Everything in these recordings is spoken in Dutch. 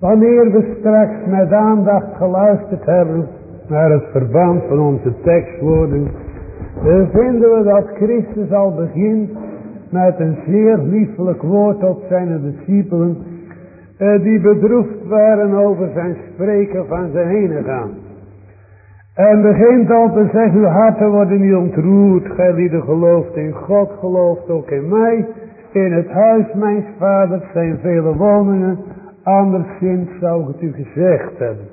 Wanneer we straks met aandacht geluisterd hebben naar het verband van onze tekstwoorden, vinden we dat Christus al begint met een zeer liefelijk woord tot zijn discipelen, eh, die bedroefd waren over zijn spreken van zijn heen gaan. En begint al te zeggen, uw harten worden niet ontroerd, gij die gelooft in God, gelooft ook in mij. In het huis mijn vaders zijn vele woningen, anderszins zou ik het u gezegd hebben.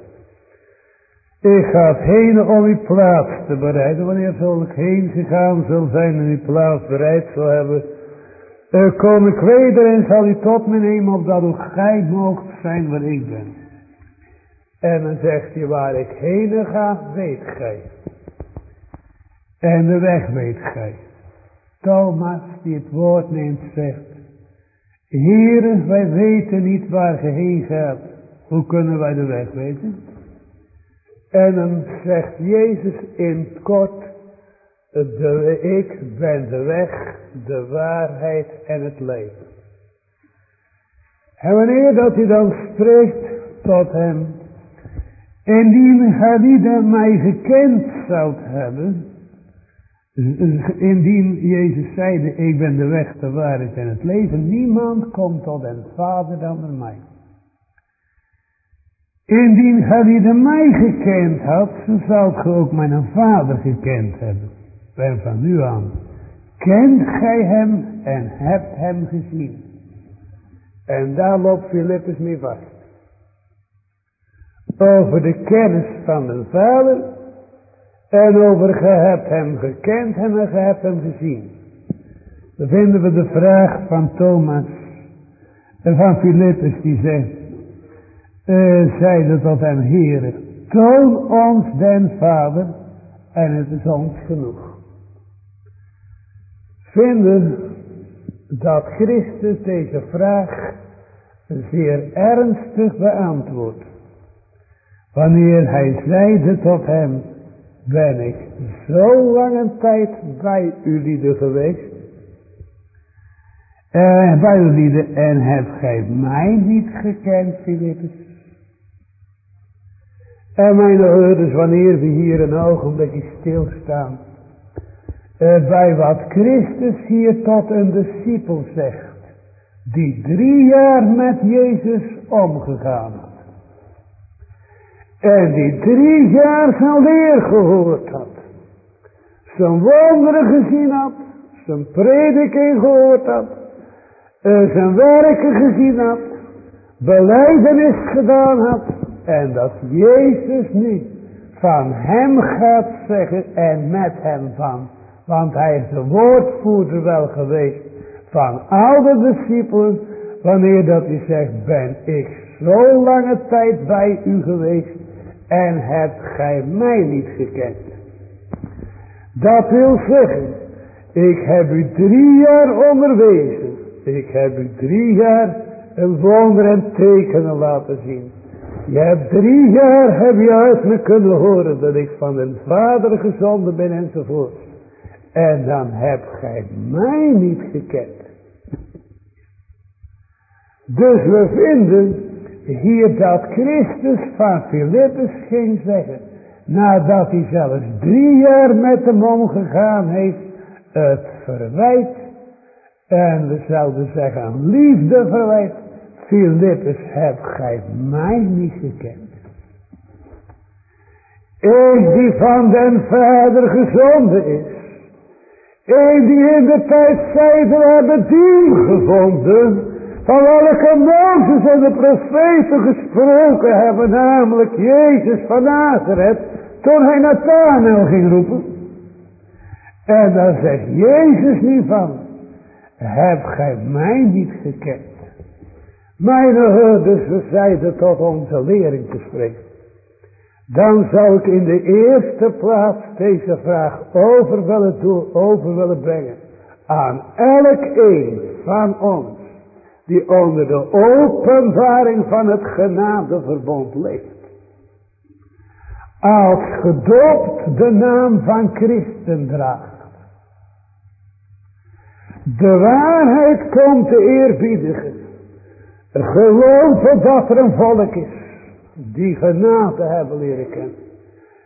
Ik ga heen om uw plaats te bereiden. Wanneer zal ik heen gegaan zal zijn en uw plaats bereid zal hebben. Uh, kom ik weder en zal u tot me nemen opdat ook gij moogt zijn waar ik ben. En dan zegt hij waar ik heen ga weet gij. En de weg weet gij. Thomas die het woord neemt zegt. Heren wij weten niet waar ge heen gaat. Hoe kunnen wij de weg weten? En dan zegt Jezus in kort, de, ik ben de weg, de waarheid en het leven. En wanneer dat hij dan spreekt tot hem, indien gij niet mij gekend zoudt hebben, indien Jezus zeide, ik ben de weg, de waarheid en het leven, niemand komt tot een Vader dan door mij. Indien gij de mij gekend had, dan zou gij ook mijn vader gekend hebben. En van nu aan, kent gij hem en hebt hem gezien. En daar loopt Filippus mee vast. Over de kennis van de vader en over ge hebt hem gekend en ge hebt hem gezien. Dan vinden we de vraag van Thomas en van Filippus die zegt, uh, zeide tot hem, Heere, toon ons den Vader en het is ons genoeg. Vinden dat Christus deze vraag zeer ernstig beantwoordt. Wanneer hij zeide tot hem, ben ik zo lange tijd bij u lieden geweest. Uh, bij u lieden en hebt gij mij niet gekend, Filippus. En mijn hoorders, wanneer we hier een ogenblikje stilstaan. Uh, bij wat Christus hier tot een discipel zegt. Die drie jaar met Jezus omgegaan. En die drie jaar zijn leer gehoord had. Zijn wonderen gezien had. Zijn prediking gehoord had. Uh, zijn werken gezien had. Beleidenis gedaan had en dat Jezus nu van hem gaat zeggen en met hem van. Want hij is de woordvoerder wel geweest van al de discipelen. Wanneer dat hij zegt, ben ik zo lange tijd bij u geweest en hebt gij mij niet gekend. Dat wil zeggen, ik heb u drie jaar onderwezen. Ik heb u drie jaar een wonder en tekenen laten zien. Je hebt drie jaar heb je uit kunnen horen dat ik van een vader gezonden ben enzovoort. En dan hebt gij mij niet gekend. Dus we vinden hier dat Christus van Filippus ging zeggen. Nadat hij zelfs drie jaar met hem omgegaan heeft. Het verwijt. En we zouden zeggen liefde verwijt. Filippus, heb gij mij niet gekend? Ik die van den Vader gezonden is. Ik die in de tijd zeiden hebben dien gevonden. Van welke Mozes en de profeten gesproken hebben. Namelijk Jezus van Nazareth. Toen hij Nathanael ging roepen. En dan zegt Jezus niet van. Heb gij mij niet gekend? Mijn hoorders, we zeiden tot onze lering te spreken. Dan zou ik in de eerste plaats deze vraag over willen, doen, over willen brengen. Aan elk een van ons. Die onder de openbaring van het genadeverbond leeft. Als gedoopt de naam van Christen draagt. De waarheid komt te eerbiedigen Geloven dat er een volk is. Die genade hebben leren kennen.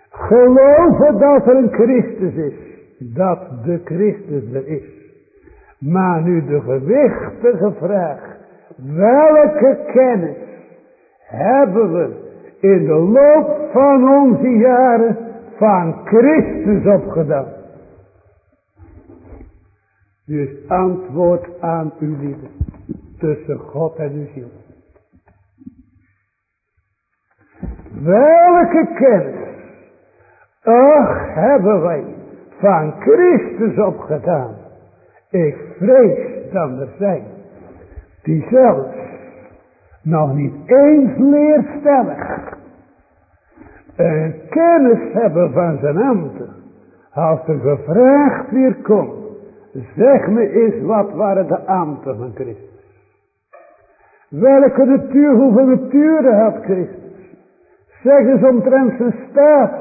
Geloven dat er een Christus is. Dat de Christus er is. Maar nu de gewichtige vraag. Welke kennis hebben we in de loop van onze jaren van Christus opgedaan? Dus antwoord aan uw liefde tussen God en uw ziel. Welke kennis, ach, hebben wij van Christus opgedaan. Ik vrees dan er zijn, die zelfs nog niet eens leerstellig een kennis hebben van zijn ambten. Als er gevraagd weer komt, zeg me eens wat waren de ambten van Christus. Welke natuur, hoeveel naturen had Christus? Zeg eens omtrent zijn staat.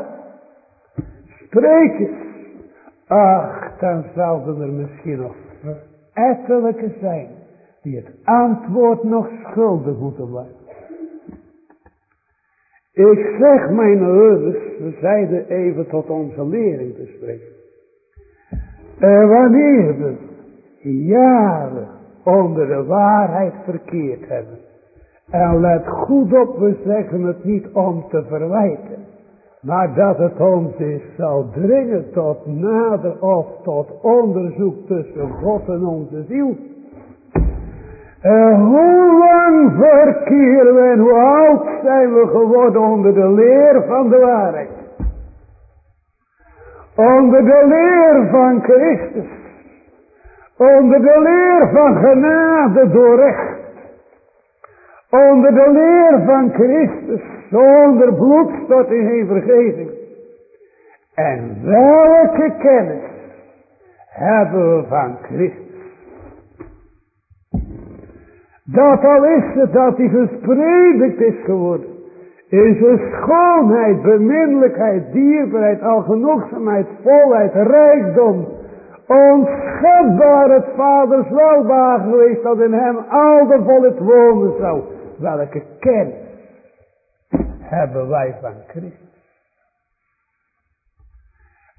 Spreek eens. Ach, dan zouden er misschien nog ettelijke zijn die het antwoord nog schuldig moeten blijven. Ik zeg mijn ouders, we zeiden even tot onze lering te spreken. En wanneer we jaren onder de waarheid verkeerd hebben. En let goed op, we zeggen het niet om te verwijten. Maar dat het ons is zal dringen tot nader of tot onderzoek tussen God en onze ziel. En hoe lang verkeren we en hoe oud zijn we geworden onder de leer van de waarheid. Onder de leer van Christus. Onder de leer van genade door recht. Onder de leer van Christus. Zonder bloedstorting in vergeving. En welke kennis hebben we van Christus. Dat al is het dat hij gespredikt is geworden. In zijn schoonheid, beminnelijkheid, dierbaarheid, algenoegzaamheid, volheid, rijkdom, Onschatbaar het vaders welbaar geweest dat in hem al de volk wonen zou. Welke kennis hebben wij van Christus.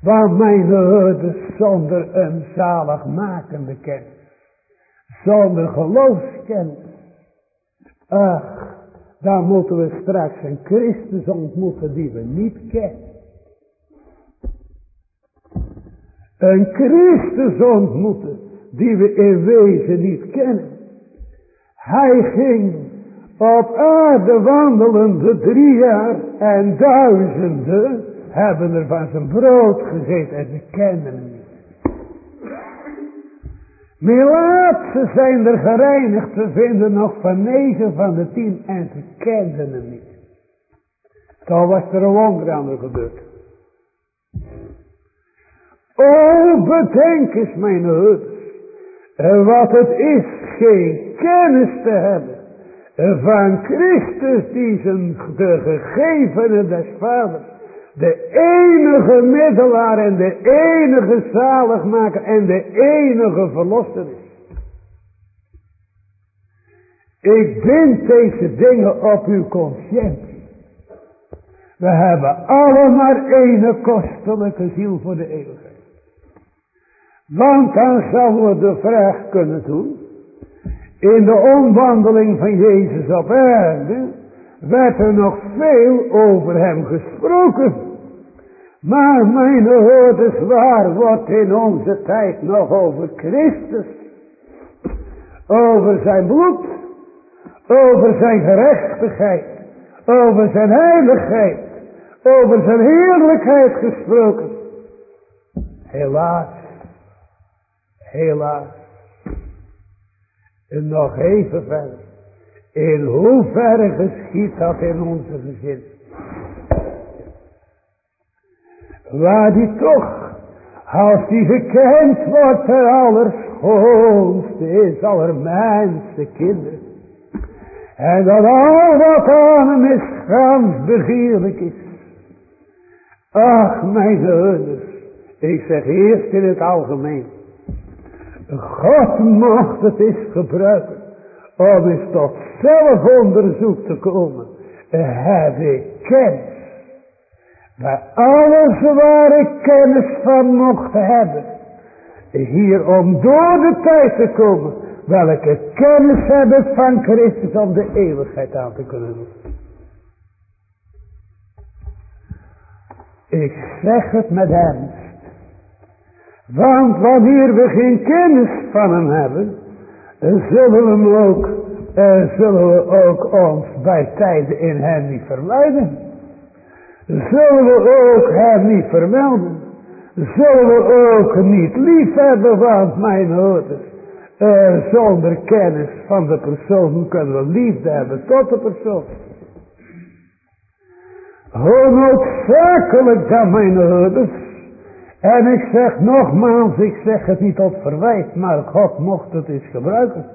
Waar mijn hoorders zonder een zaligmakende kennis. Zonder geloofskennis. Ach, dan moeten we straks een Christus ontmoeten die we niet kennen. Een Christus ontmoeten die we in wezen niet kennen. Hij ging op aarde wandelende drie jaar en duizenden hebben er van zijn brood gegeten en ze kennen hem niet. Melaatse zijn er gereinigd te vinden nog van negen van de tien en ze kenden hem niet. Toch was er een wonder aan gebeurd. O, bedenk eens, mijn herders, wat het is geen kennis te hebben van Christus die zijn de gegevenen des vaders, de enige middelaar en de enige zaligmaker en de enige verlosser is. Ik bind deze dingen op uw conscientie. We hebben allemaal ene kostelijke ziel voor de eeuwigheid. Want dan zouden we de vraag kunnen doen. In de omwandeling van Jezus op aarde werd er nog veel over hem gesproken. Maar mijn hoorders, waar wordt in onze tijd nog over Christus? Over zijn bloed, over zijn gerechtigheid, over zijn heiligheid, over zijn heerlijkheid gesproken. Helaas, helaas. En nog even verder. In hoeverre geschiet dat in onze gezin? Waar die toch, als die gekend wordt, ter allerschoonste is, allermijnste kinderen. En dat al wat aan hem is, gans begeerlijk is. Ach, mijn zoons, ik zeg eerst in het algemeen. God mocht het eens gebruiken om eens tot zelfonderzoek te komen, heb ik kennis. Waar alles waar ik kennis van mocht hebben. Hier om door de tijd te komen. Welke kennis heb van Christus om de eeuwigheid aan te kunnen doen. Ik zeg het met ernst. Want wanneer we geen kennis van hem hebben, zullen we hem ook, eh, zullen we ook ons bij tijden in hem niet verleiden. Zullen we ook hem niet vermelden. Zullen we ook niet lief hebben, want mijn hoorders. Uh, zonder kennis van de persoon kunnen we liefde hebben tot de persoon. Hoe noodzakelijk dan mijn hoorders. En ik zeg nogmaals, ik zeg het niet tot verwijt, maar God mocht het eens gebruiken.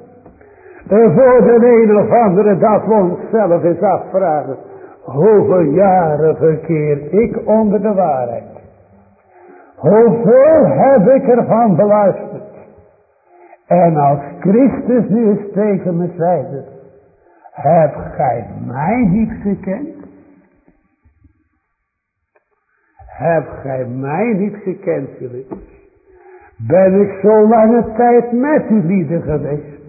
Uh, voor de een of andere dat we onszelf eens afvragen. Hoeveel jaren verkeer ik onder de waarheid. Hoeveel heb ik ervan beluisterd. En als Christus nu eens tegen me zeide. Heb gij mij niet gekend? Heb gij mij niet gekend, Philippus? Ben ik zo lange tijd met u lieden geweest?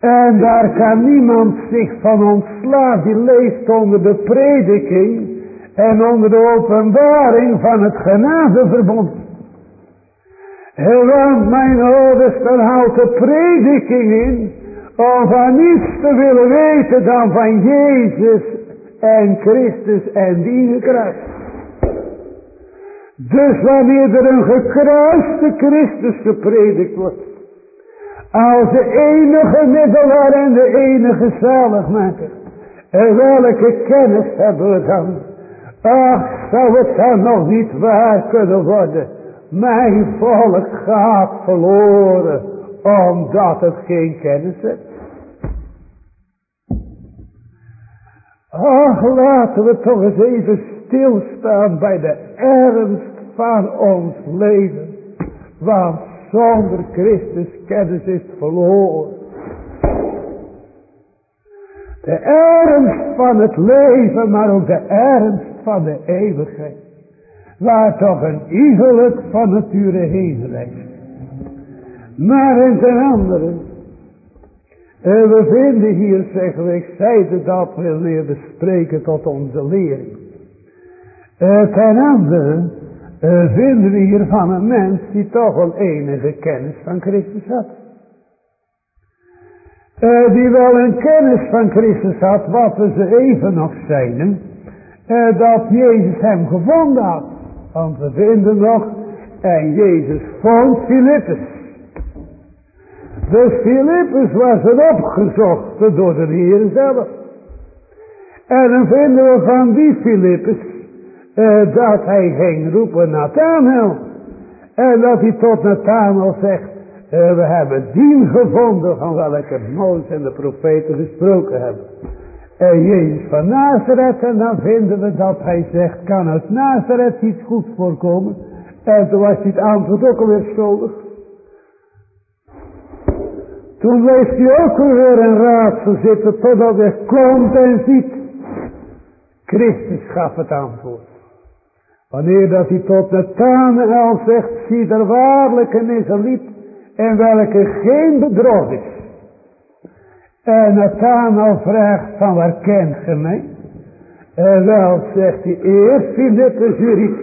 En daar kan niemand zich van ontslaan die leeft onder de prediking en onder de openbaring van het genadeverbond. Want mijn ouders, dan houdt de prediking in om van niets te willen weten dan van Jezus en Christus en die kruis. Dus wanneer er een gekruiste Christus gepredikt wordt, als de enige middelaar en de enige zaligmaker, en welke kennis hebben we dan? Ach, zou het dan nog niet waar kunnen worden? Mijn volk gaat verloren, omdat het geen kennis heeft. Ach, laten we toch eens even stilstaan bij de ernst van ons leven. Want zonder Christus kennis is verloren. De ernst van het leven, maar ook de ernst van de eeuwigheid. Waar toch een iegelijk van nature heen reist. Maar in ten andere. En we vinden hier, zeggen we, ik zeide dat wanneer we spreken tot onze lering. Ten andere uh, vinden we hier van een mens die toch wel enige kennis van Christus had. Uh, die wel een kennis van Christus had, wat we ze even nog zeiden, dat Jezus hem gevonden had. Want we vinden nog, en Jezus vond Filippus. Dus Filippus was een opgezocht door de Heer zelf. En dan vinden we van die Filippus uh, dat hij ging roepen Nathanael. En dat hij tot Nathanael zegt, uh, we hebben dien gevonden van welke Mozes en de profeten gesproken hebben. En Jezus van Nazareth, en dan vinden we dat hij zegt, kan uit Nazareth iets goed voorkomen? En toen was hij het antwoord ook alweer schuldig. Toen bleef hij ook weer een raadsel zitten totdat hij komt en ziet. Christus gaf het antwoord. Wanneer dat hij tot Nathanael zegt, zie er waarlijk een Israëliet en welke geen bedrog is. En Nathanael vraagt van waar kent ge mij? En wel zegt hij, eerst Philippus Juriet,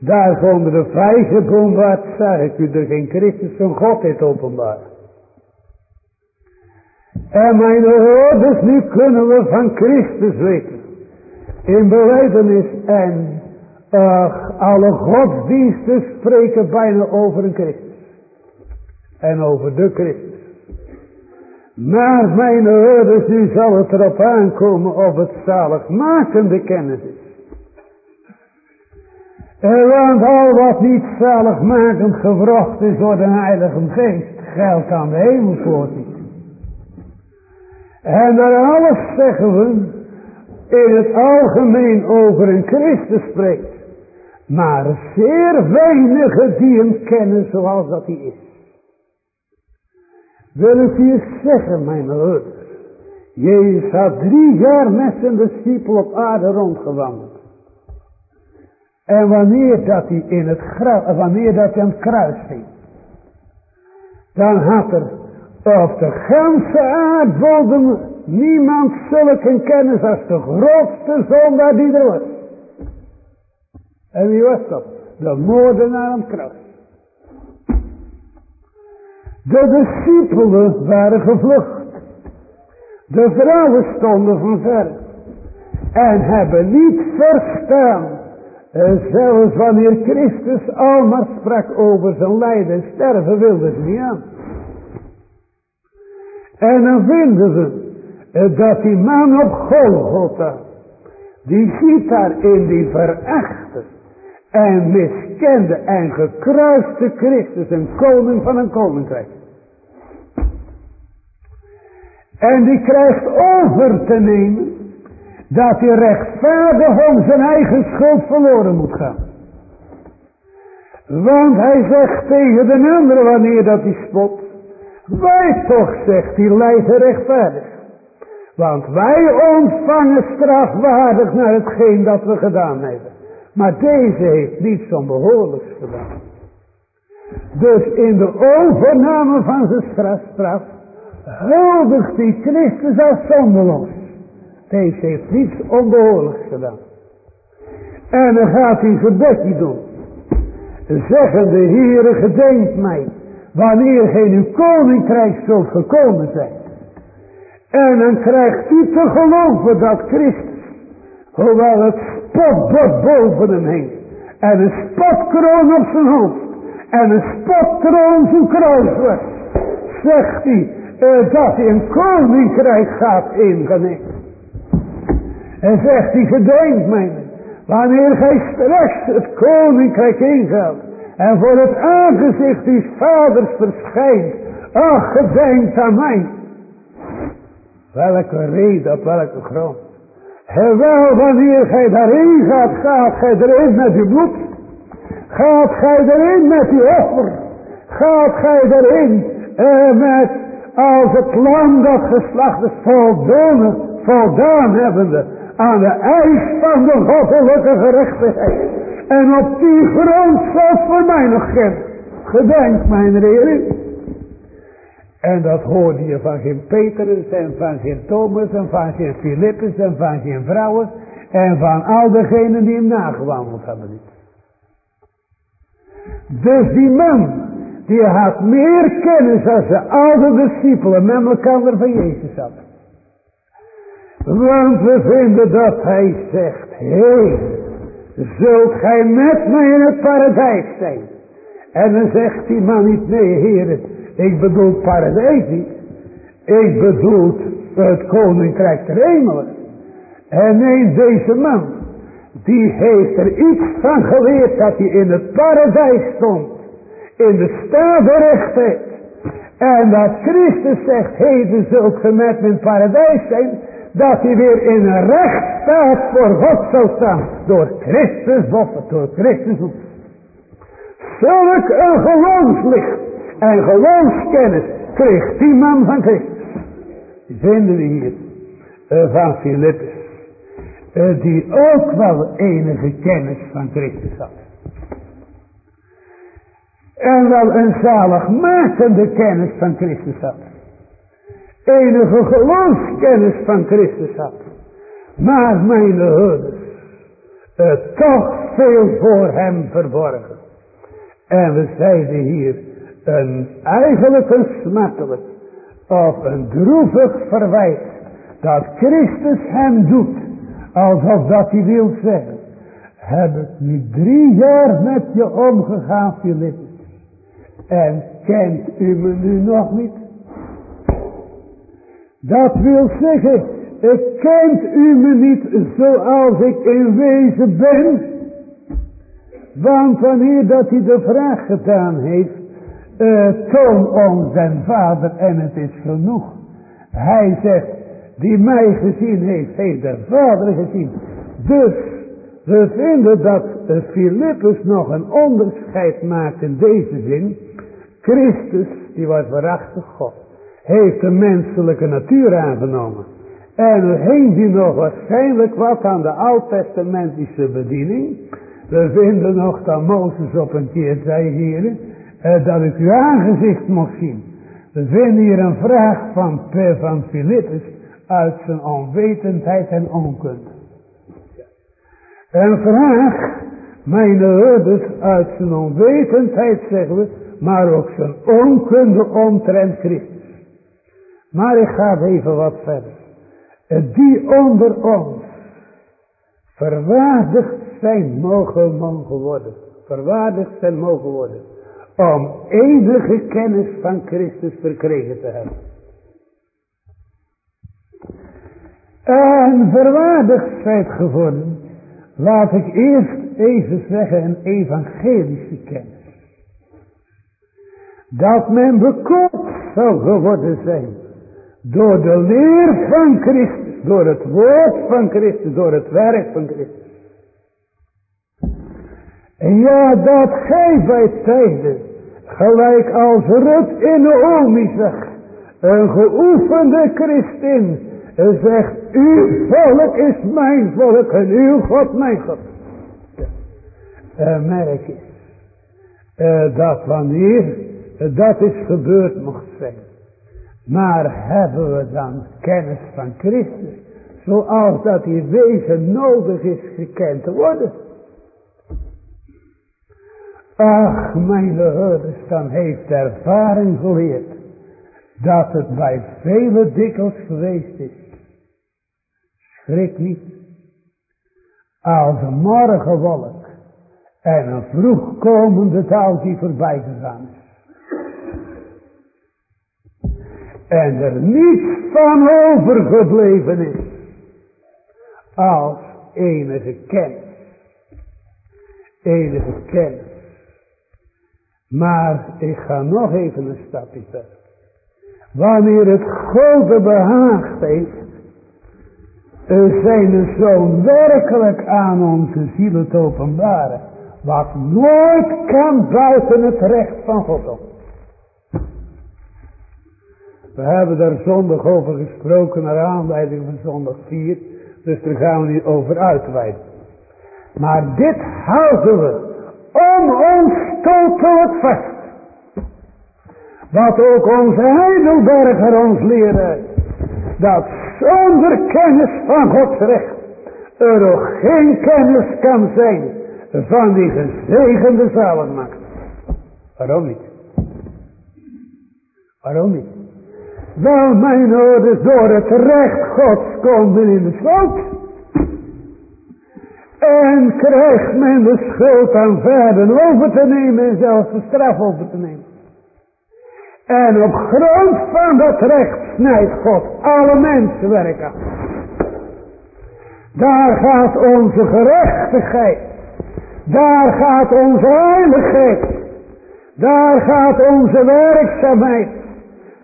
daar onder de vijgenboom wat zag ik geen Christus van God heeft openbaar. En mijn ouders, nu kunnen we van Christus weten. In beleidenis en Ach, alle godsdiensten spreken bijna over een Christus. En over de Christus. Maar mijn ouders, nu zal het erop aankomen of het zaligmakende kennis is. En want al wat niet zaligmakend gevrocht is door de Heilige Geest, geldt aan de hemelswoord niet. En daar alles zeggen we, in het algemeen over een Christus spreekt. Maar zeer weinigen die hem kennen zoals dat hij is. Wil ik je zeggen, mijn ouders. Jezus had drie jaar met zijn discipel op aarde rondgewandeld. En wanneer dat hij in het graf, wanneer dat hij aan het kruis ging. Dan had er op de ganse aardbodem niemand zulke kennis als de grootste zondaar die er was. En wie was dat? De moordenaar aan het kruis. De discipelen waren gevlucht. De vrouwen stonden van ver. En hebben niet verstaan. Zelfs wanneer Christus al sprak over zijn lijden en sterven wilden ze niet aan. En dan vinden eh, dat die man op Golgotha. Die ziet daar in die verachte en miskende en gekruiste Christus een koning van een koninkrijk. En die krijgt over te nemen dat hij rechtvaardig om zijn eigen schuld verloren moet gaan. Want hij zegt tegen de andere wanneer dat hij spot. Wij toch, zegt hij, lijden rechtvaardig. Want wij ontvangen strafwaardig naar hetgeen dat we gedaan hebben. Maar deze heeft niets onbehoorlijks gedaan. Dus in de overname van zijn straf huldigt die Christus als zondeloos. Deze heeft niets onbehoorlijks gedaan. En dan gaat hij gebedje doen. Zeggende, Heere, gedenk mij, wanneer gij uw koninkrijk zult gekomen zijn. En dan krijgt u te geloven dat Christus, hoewel het spotbord boven hem hing, en een spotkroon op zijn hoofd, en een spotkroon zijn kruis zegt hij, eh, dat hij een koninkrijk gaat ingenemen. En zegt hij, gedenk mij, wanneer gij straks het koninkrijk ingaat, en voor het aangezicht uw vaders verschijnt, ach, gedenk aan mij. Welke reden, op welke grond. En wel, wanneer gij daarin gaat, gaat gij erin met uw bloed. Gaat gij erin met uw offer. Gaat gij erin eh, met als het lam dat geslacht is voldaan, voldaan hebbende aan de eis van de goddelijke gerechtigheid. En op die grond zal voor mij nog geen gedenk mijn Heer. En dat hoorde je van geen Petrus en van geen Thomas en van geen Filippus en van geen vrouwen en van al degenen die hem nagewandeld hebben niet. Dus die man die had meer kennis als de oude discipelen met elkaar van Jezus hadden. Want we vinden dat hij zegt, hé, zult gij met mij in het paradijs zijn? En dan zegt die man niet, nee heren, ik bedoel paradijs. Ik bedoel het koninkrijk der hemelen. En nee, deze man, die heeft er iets van geleerd dat hij in het paradijs stond in de rechtheid. En dat Christus zegt, heden zult ge met mijn paradijs zijn, dat hij weer in een rechtsstaat voor God zal staan. Door Christus boffen, door Christus. Zulk een geloofslicht en geloofskennis kreeg die man van Christus. Vinden we hier van Filippus. Uh, die ook wel enige kennis van Christus had en wel een zaligmakende kennis van Christus had. Enige geloofskennis van Christus had. Maar mijn houders, het toch veel voor hem verborgen. En we zeiden hier, een eigenlijk een of een droevig verwijt dat Christus hem doet, alsof dat hij wil zeggen, heb ik nu drie jaar met je omgegaan, Philippus. En kent u me nu nog niet? Dat wil zeggen, ik kent u me niet zoals ik in wezen ben. Want wanneer dat hij de vraag gedaan heeft, uh, toon ons den vader en het is genoeg. Hij zegt, die mij gezien heeft, heeft de vader gezien. Dus we vinden dat Filippus nog een onderscheid maakt in deze zin. Christus, die was waarachtig God. heeft de menselijke natuur aangenomen. En heen die nog waarschijnlijk wat aan de oud-testamentische bediening. We vinden nog dat Mozes op een keer zei, heren, eh, dat ik uw aangezicht mocht zien. We vinden hier een vraag van, van Philippus uit zijn onwetendheid en onkunde. Een vraag, mijn herders, uit zijn onwetendheid zeggen we, maar ook zijn onkunde omtrent Christus. Maar ik ga even wat verder. Die onder ons verwaardigd zijn mogen, mogen worden. Verwaardigd zijn mogen worden. Om enige kennis van Christus verkregen te hebben. En verwaardigd zijt geworden. Laat ik eerst even zeggen een evangelische kennis. Dat men bekoopt zou geworden zijn. Door de leer van Christus. Door het woord van Christus. Door het werk van Christus. En ja, dat gij bij tijden, gelijk als Rut in de Omi zegt, een geoefende christen, en zegt, uw volk is mijn volk en uw God mijn God. Uh, merk je, uh, dat wanneer dat is gebeurd mocht zijn. Maar hebben we dan kennis van Christus, zoals dat die wezen nodig is gekend te worden? Ach, mijn herders, dan heeft ervaring geleerd dat het bij vele dikwijls geweest is. Schrik niet. Als een morgenwolk en een vroegkomende dag die voorbij gegaan is. En er niets van overgebleven is. Als enige kennis. Enige kennis. Maar ik ga nog even een stapje verder. Wanneer het God behaagd heeft, zijn er zo werkelijk aan onze zielen te openbaren, wat nooit kan buiten het recht van God. We hebben daar zondag over gesproken naar aanleiding van zondag 4, dus daar gaan we niet over uitweiden. Maar dit houden we om ons totelijk vast. Wat ook onze Heidelberger ons leerde. Dat zonder kennis van Gods recht er ook geen kennis kan zijn van die gezegende zaligmaker. Waarom niet? Waarom niet? Wel mijn ouders door het recht Gods konden in de schuld. En krijgt men de schuld aan verden over te nemen en zelfs de straf over te nemen. En op grond van dat recht snijdt God alle mensen werken. Daar gaat onze gerechtigheid. Daar gaat onze heiligheid. Daar gaat onze werkzaamheid.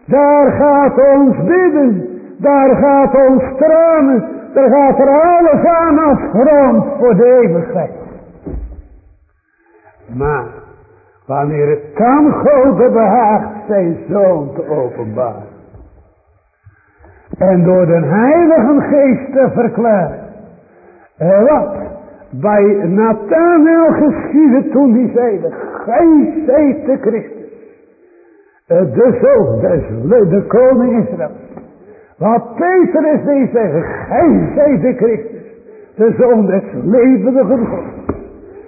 Daar gaat ons bidden. Daar gaat ons tranen. Daar gaat er alles aan als grond voor de eeuwigheid. Maar wanneer het kan God behaagt zijn zoon te openbaren. En door de heilige geest te verklaren. Wat bij Nathanael geschiedde toen hij zeide. Gij zijt de Christus. De zoon des de koning Israël. Wat Peter is die zeggen. Gij de Christus. De zoon des levendige God.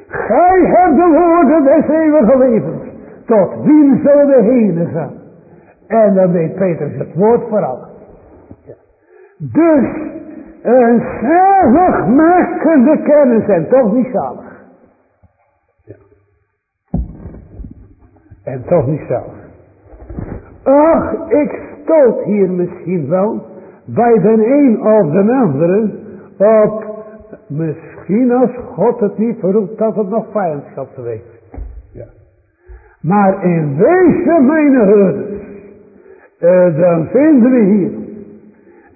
Gij hebt de woorden des eeuwige levens. Tot wie zullen heen gaan? En dan weet Petrus het woord vooral. Dus een zaligmakende kennis en toch niet zalig. En toch niet zalig. Ach, ik stoot hier misschien wel bij de een of de andere op misschien als God het niet verroept dat het nog vijandschap geweest maar in wezen mijn herders, uh, dan vinden we hier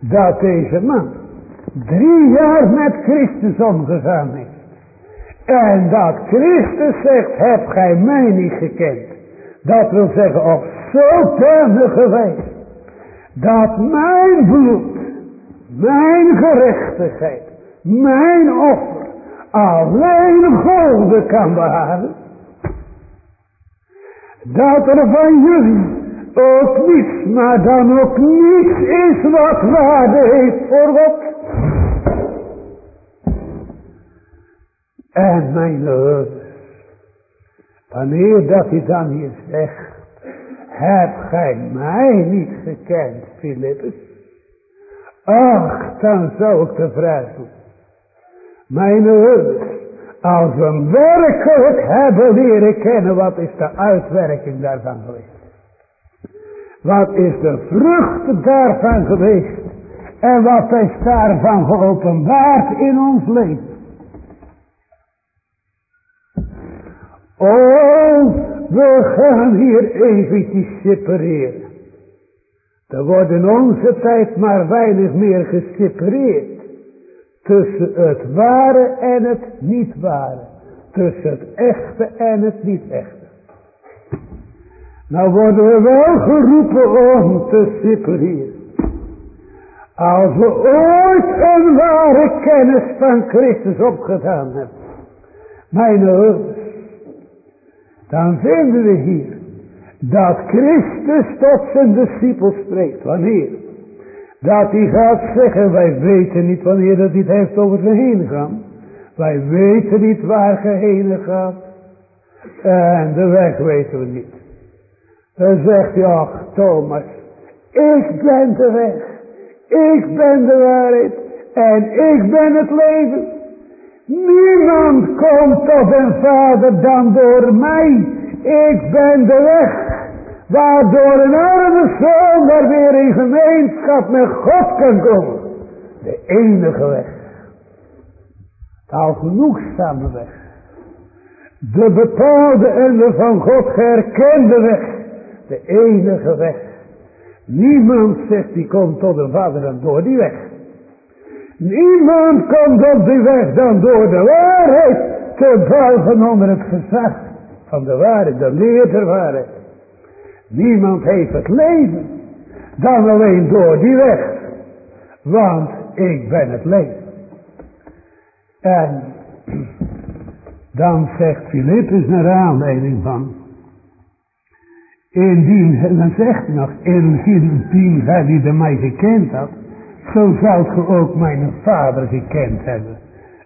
dat deze man drie jaar met Christus omgegaan is. En dat Christus zegt, heb gij mij niet gekend. Dat wil zeggen op zodanige wijze. Dat mijn bloed, mijn gerechtigheid, mijn offer alleen golden kan behalen. Dat er van jullie ook niets, maar dan ook niets is wat waarde heeft voor God. En mijn hulp, wanneer dat hij dan hier zegt, heb gij mij niet gekend, Filippus? Ach, dan zou ik de doen. Mijn hulp, als we werkelijk hebben leren kennen, wat is de uitwerking daarvan geweest? Wat is de vrucht daarvan geweest? En wat is daarvan geopenbaard in ons leven? Oh, we gaan hier eventjes separeren. Er wordt in onze tijd maar weinig meer gesepareerd. Tussen het ware en het niet ware. Tussen het echte en het niet echte. Nou worden we wel geroepen om te separeren. Als we ooit een ware kennis van Christus opgedaan hebben. Mijn ouders. Dan vinden we hier. Dat Christus tot zijn discipels spreekt. Wanneer? Dat hij gaat zeggen. Wij weten niet wanneer dat dit heeft over zijn heen gaan. Wij weten niet waar je heen gaat. En de weg weten we niet. Dan zegt hij, ach Thomas, ik ben de weg, ik ben de waarheid en ik ben het leven. Niemand komt tot een vader dan door mij. Ik ben de weg. Waardoor een arme zoon daar weer in gemeenschap met God kan komen. De enige weg. De genoegzame weg. De bepaalde en de van God geherkende weg de enige weg. Niemand zegt die komt tot de vader dan door die weg. Niemand komt op die weg dan door de waarheid te buigen onder het gezag van de waarheid, de leer der waarheid. Niemand heeft het leven dan alleen door die weg. Want ik ben het leven. En dan zegt Filippus naar aanleiding van Indien, en dan zegt hij nog, indien gij die de mij gekend had, zo zoudt ge ook mijn vader gekend hebben.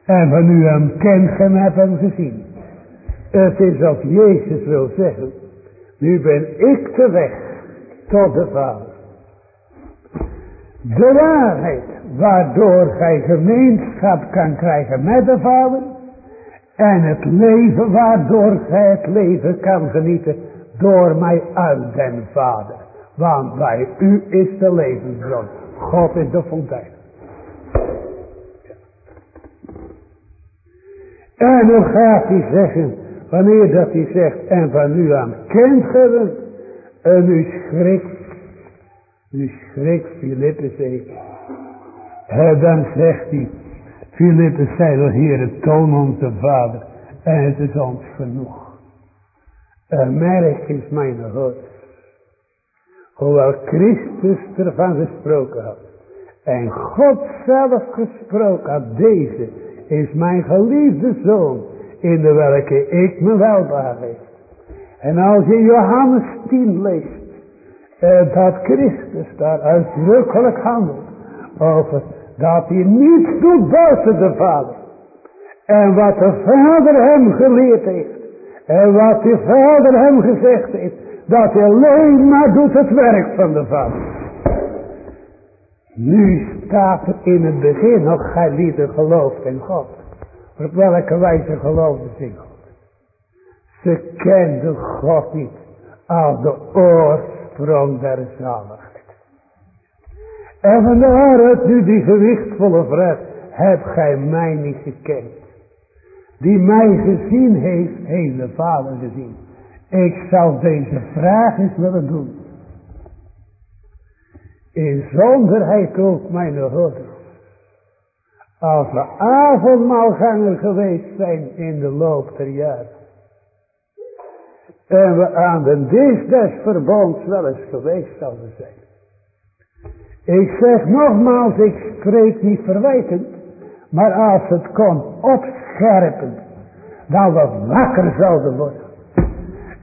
En van u hem kent gij hebt hem gezien. Het is als Jezus wil zeggen, nu ben ik de weg tot de Vader. De waarheid waardoor gij gemeenschap kan krijgen met de Vader. En het leven waardoor gij het leven kan genieten door mij uit den Vader. Want bij u is de levensbron. God is de fontein. En dan gaat hij zeggen, wanneer dat hij zegt, en van nu aan kent hebben, en u schrikt, u schrikt Filippus zeker. En dan zegt hij, Filippus zei, Heer, toon ons de Vader, en het is ons genoeg. Een merk is mijn God. Hoewel Christus ervan gesproken had. En God zelf gesproken had. Deze is mijn geliefde zoon. In de welke ik me welbaar heeft. En als je Johannes 10 leest. Eh, dat Christus daar uitdrukkelijk handelt. Over dat hij niets doet buiten de Vader. En wat de Vader hem geleerd heeft. En wat de vader hem gezegd heeft. Dat alleen maar doet het werk van de vader. Nu staat er in het begin nog gij lieden gelooft in God. Maar op welke wijze geloofden ze in God? Ze kenden God niet als de oorsprong der zaligheid. En vandaar het nu die gewichtvolle vraag. Heb gij mij niet gekend? die mij gezien heeft, heeft de Vader gezien. Ik zou deze vraag eens willen doen. In zonderheid ook mijn hoeder. Als we avondmaalganger geweest zijn in de loop der jaren. En we aan de des verbonds wel eens geweest zouden zijn. Ik zeg nogmaals, ik spreek niet verwijtend. Maar als het kon opscherpen. Dan we wakker zouden worden.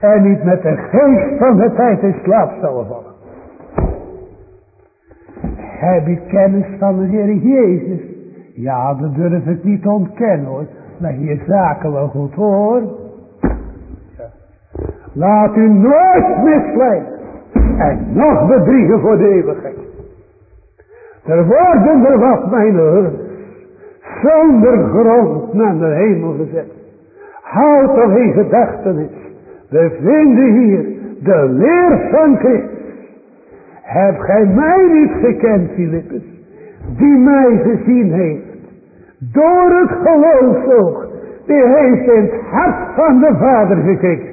En niet met de geest van de tijd in slaap zouden vallen. Heb je kennis van de Heer Jezus? Ja, dat durf ik niet ontkennen hoor. Maar je zaken wel goed hoor. Laat u nooit misleiden. En nog bedriegen voor de eeuwigheid. Er worden er wat mijn herders. Zonder grond naar de hemel gezet. Houd toch in gedachtenis. We vinden hier de leer van Christus. Heb gij mij niet gekend, Filippus, die mij gezien heeft, door het geloofsoog, die heeft in het hart van de Vader gekeken.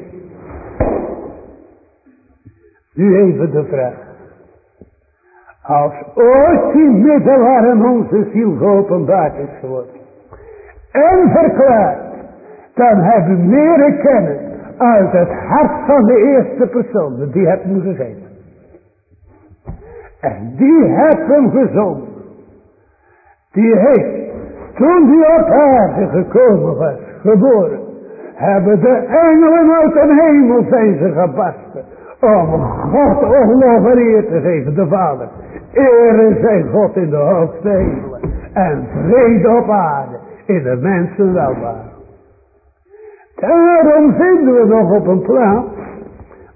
Nu even de vraag. Als ooit die middelaar in onze ziel geopenbaard is geworden. En verklaard. Dan hebben we leren kennen uit het hart van de eerste persoon. Die hebt hem gegeven. En die heeft hem gezonden. Die heeft, toen die op aarde gekomen was, geboren, hebben de engelen uit de hemel zijn ze gebarsten. Om God en eer te geven, de Vader. Ere zijn God in de hoogste hemelen. En vrede op aarde in de mensen welbaar. Daarom vinden we nog op een plaats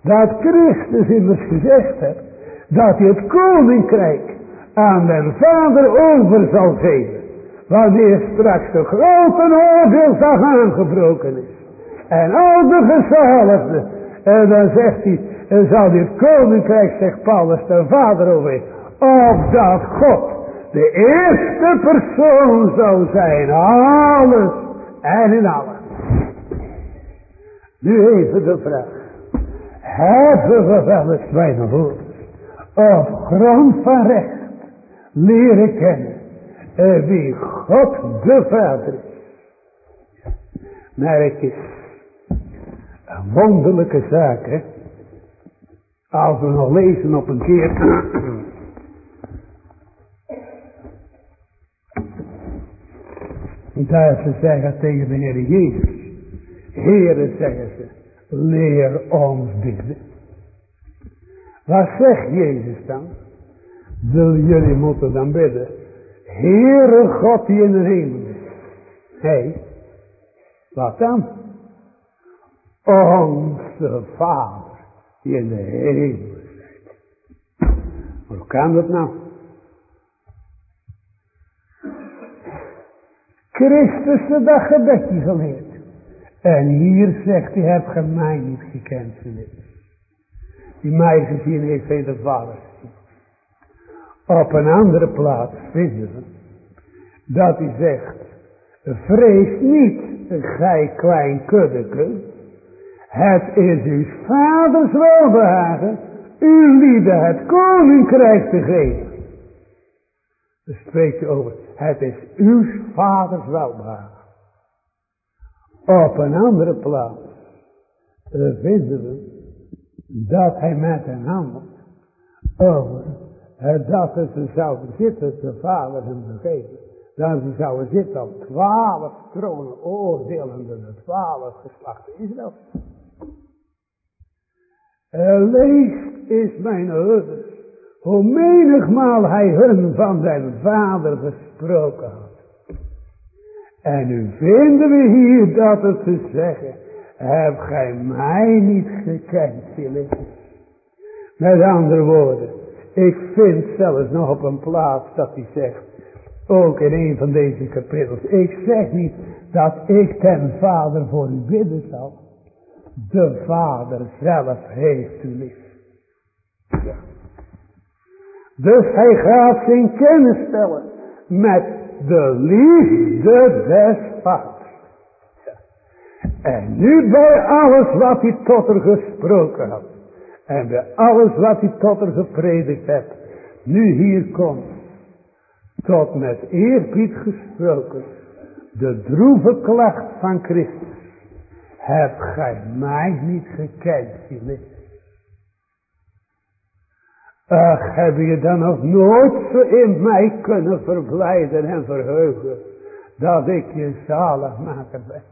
dat Christus immers gezegd heeft dat hij het koninkrijk aan den vader over zal geven. Wanneer straks de grote oordeelsdag aangebroken is. En al de gezalfden. En dan zegt hij. En zal dit koninkrijk, zegt Paulus, de vader over. Opdat God de eerste persoon zou zijn. Alles en in alles. Nu even de vraag. Hebben we wel eens mijn woord op grond van recht leren kennen wie God de Vader is. Het is een wonderlijke zaak, hè. Als we nog lezen op een keer. Daar ze zeggen tegen de Heer Jezus. Heere, zeggen ze, leer ons bidden. Wat zegt Jezus dan? Wil jullie moeten dan bidden. Heere God die in de hemel is. Hé, wat dan? Onze Vader die in de hemel is. Hoe kan dat nou? Christus de dag gebedje geleerd. En hier zegt hij, heb ge mij niet gekend, die mij gezien heeft, heeft de Vader. Op een andere plaats vinden we dat hij zegt, vrees niet, gij klein kuddeke, het is uw vaders welbehagen, uw lieden het koninkrijk te geven. Dan spreekt hij over, het is uw vaders welbehagen. Op een andere plaats vinden we dat hij met hen handelt over dat ze zouden zitten, de vader hem gegeven. Dat ze zouden zitten op twaalf tronen oordelende de twaalf geslachten Israël. Leest is mijn herders, hoe menigmaal hij hun van zijn vader gesproken had. En nu vinden we hier dat het te zeggen, heb gij mij niet gekend, Philippus? Met andere woorden, ik vind zelfs nog op een plaats dat hij zegt, ook in een van deze kapittels, ik zeg niet dat ik ten vader voor u bidden zal. De vader zelf heeft u lief. Ja. Dus hij gaat zijn kennis stellen met de liefde des vaders. En nu bij alles wat hij tot er gesproken had. En bij alles wat hij tot er gepredikt heeft. Nu hier komt. Tot met eerbied gesproken. De droeve klacht van Christus. Heb gij mij niet gekend, Philippus? Ach, heb je dan nog nooit in mij kunnen verblijden en verheugen. Dat ik je zaligmaker ben.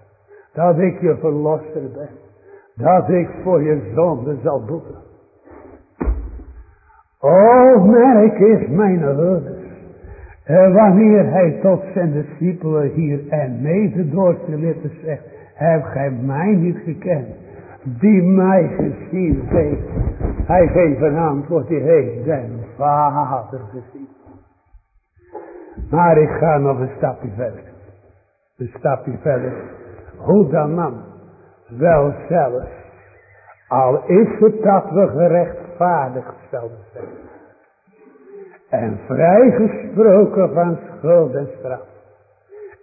Dat ik je verlosser ben. Dat ik voor je zonde zal boeken. O, merk is mijn hulde. En wanneer hij tot zijn discipelen hier en mede door zijn lippen zegt. Heb gij mij niet gekend. Die mij gezien heeft. Hij geeft een antwoord. Die heeft den vader gezien. Maar ik ga nog een stapje verder. Een stapje verder. Hoe dan. Wel zelfs. Al is het dat we gerechtvaardigd zouden zijn. En vrijgesproken van schuld en straf.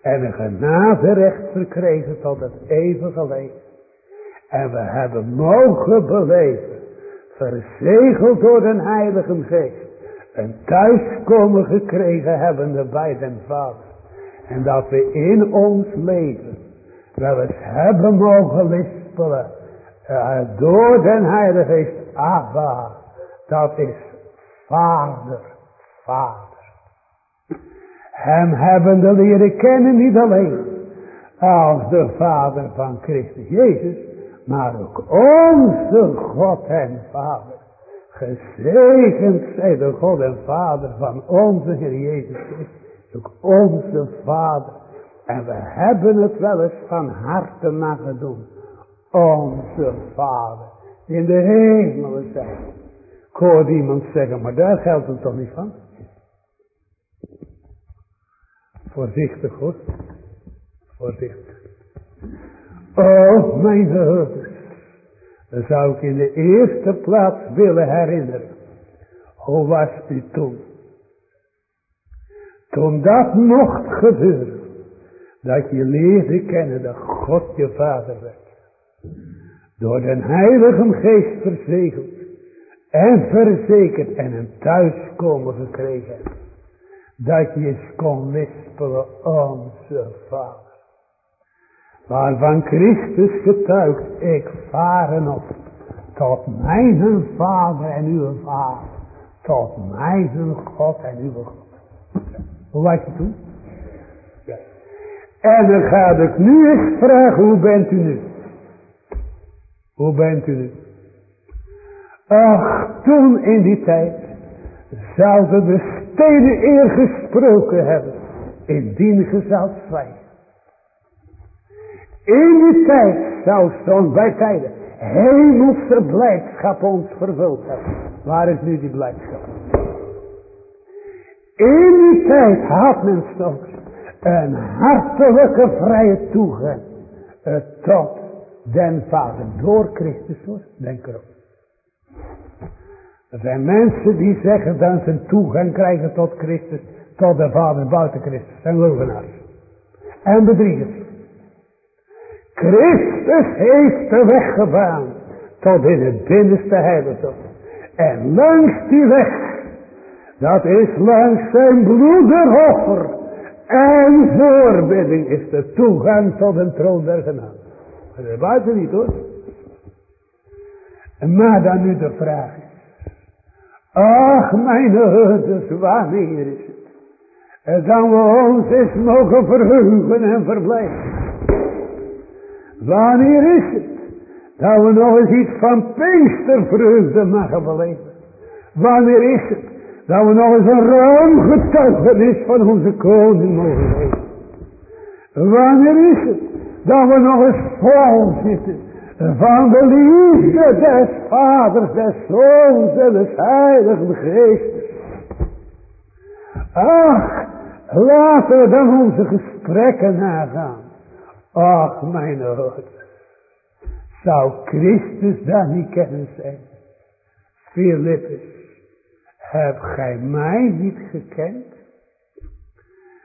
En een genaderecht verkregen tot het eeuwige leven. En we hebben mogen beleven. Verzegeld door de heilige geest. Een thuiskomen gekregen hebben bij den Vader. En dat we in ons leven wel eens hebben mogen lispelen. Uh, door den heilige geest. Abba. Dat is Vader. Vader. Hem hebben de leren kennen niet alleen als de Vader van Christus Jezus, maar ook onze God en Vader. Gezegend zij de God en Vader van onze Heer Jezus Christus, ook onze Vader. En we hebben het wel eens van harte mogen doen. Onze Vader in de hemel zijn. Ik hoorde iemand zeggen, maar daar geldt het toch niet van? Voorzichtig hoor. Voorzichtig. Oh, mijn hulpers. Dan zou ik in de eerste plaats willen herinneren. Hoe was u toen? Toen dat mocht gebeuren. Dat je leerde kennen dat God je vader werd. Door den heilige geest verzegeld. En verzekerd en een thuiskomen gekregen dat je eens kon lispelen onze Vader. Waarvan Christus getuigt, ik varen op tot mijn Vader en uw Vader. Tot mijn God en uw God. Hoe was je toen? Ja. En dan ga ik nu eens vragen, hoe bent u nu? Hoe bent u nu? Ach, toen in die tijd zouden de steden eer gesproken hebben. Indien ge zwijgen. In die tijd zou zo'n bij tijden hemelse blijdschap ons vervuld hebben. Waar is nu die blijdschap? In die tijd had men straks een hartelijke vrije toegang tot den Vader door Christus. Denk erop. Er zijn mensen die zeggen dat ze toegang krijgen tot Christus, tot de Vader buiten Christus. En lovenaars. En bedriegers. Christus heeft de weg gebaand tot in het binnenste heiligdom. En langs die weg, dat is langs zijn bloederoffer en voorbidding is de toegang tot een troon der genade. Dat is buiten niet hoor. Maar dan nu de vraag Ach, mijn herders, wanneer is het? Dan we ons eens mogen verheugen en verblijven. Wanneer is het? Dat we nog eens iets van Pinkstervreugde mogen beleven. Wanneer is het? Dat we nog eens een ruim getuigenis van onze koning mogen leven. Wanneer is het? Dat we nog eens vol zitten van de liefde des vaders, des zoons en des heiligen geestes. Ach, laten we dan onze gesprekken nagaan. Ach, mijn God. Zou Christus daar niet kennen zijn? Philippus, heb gij mij niet gekend?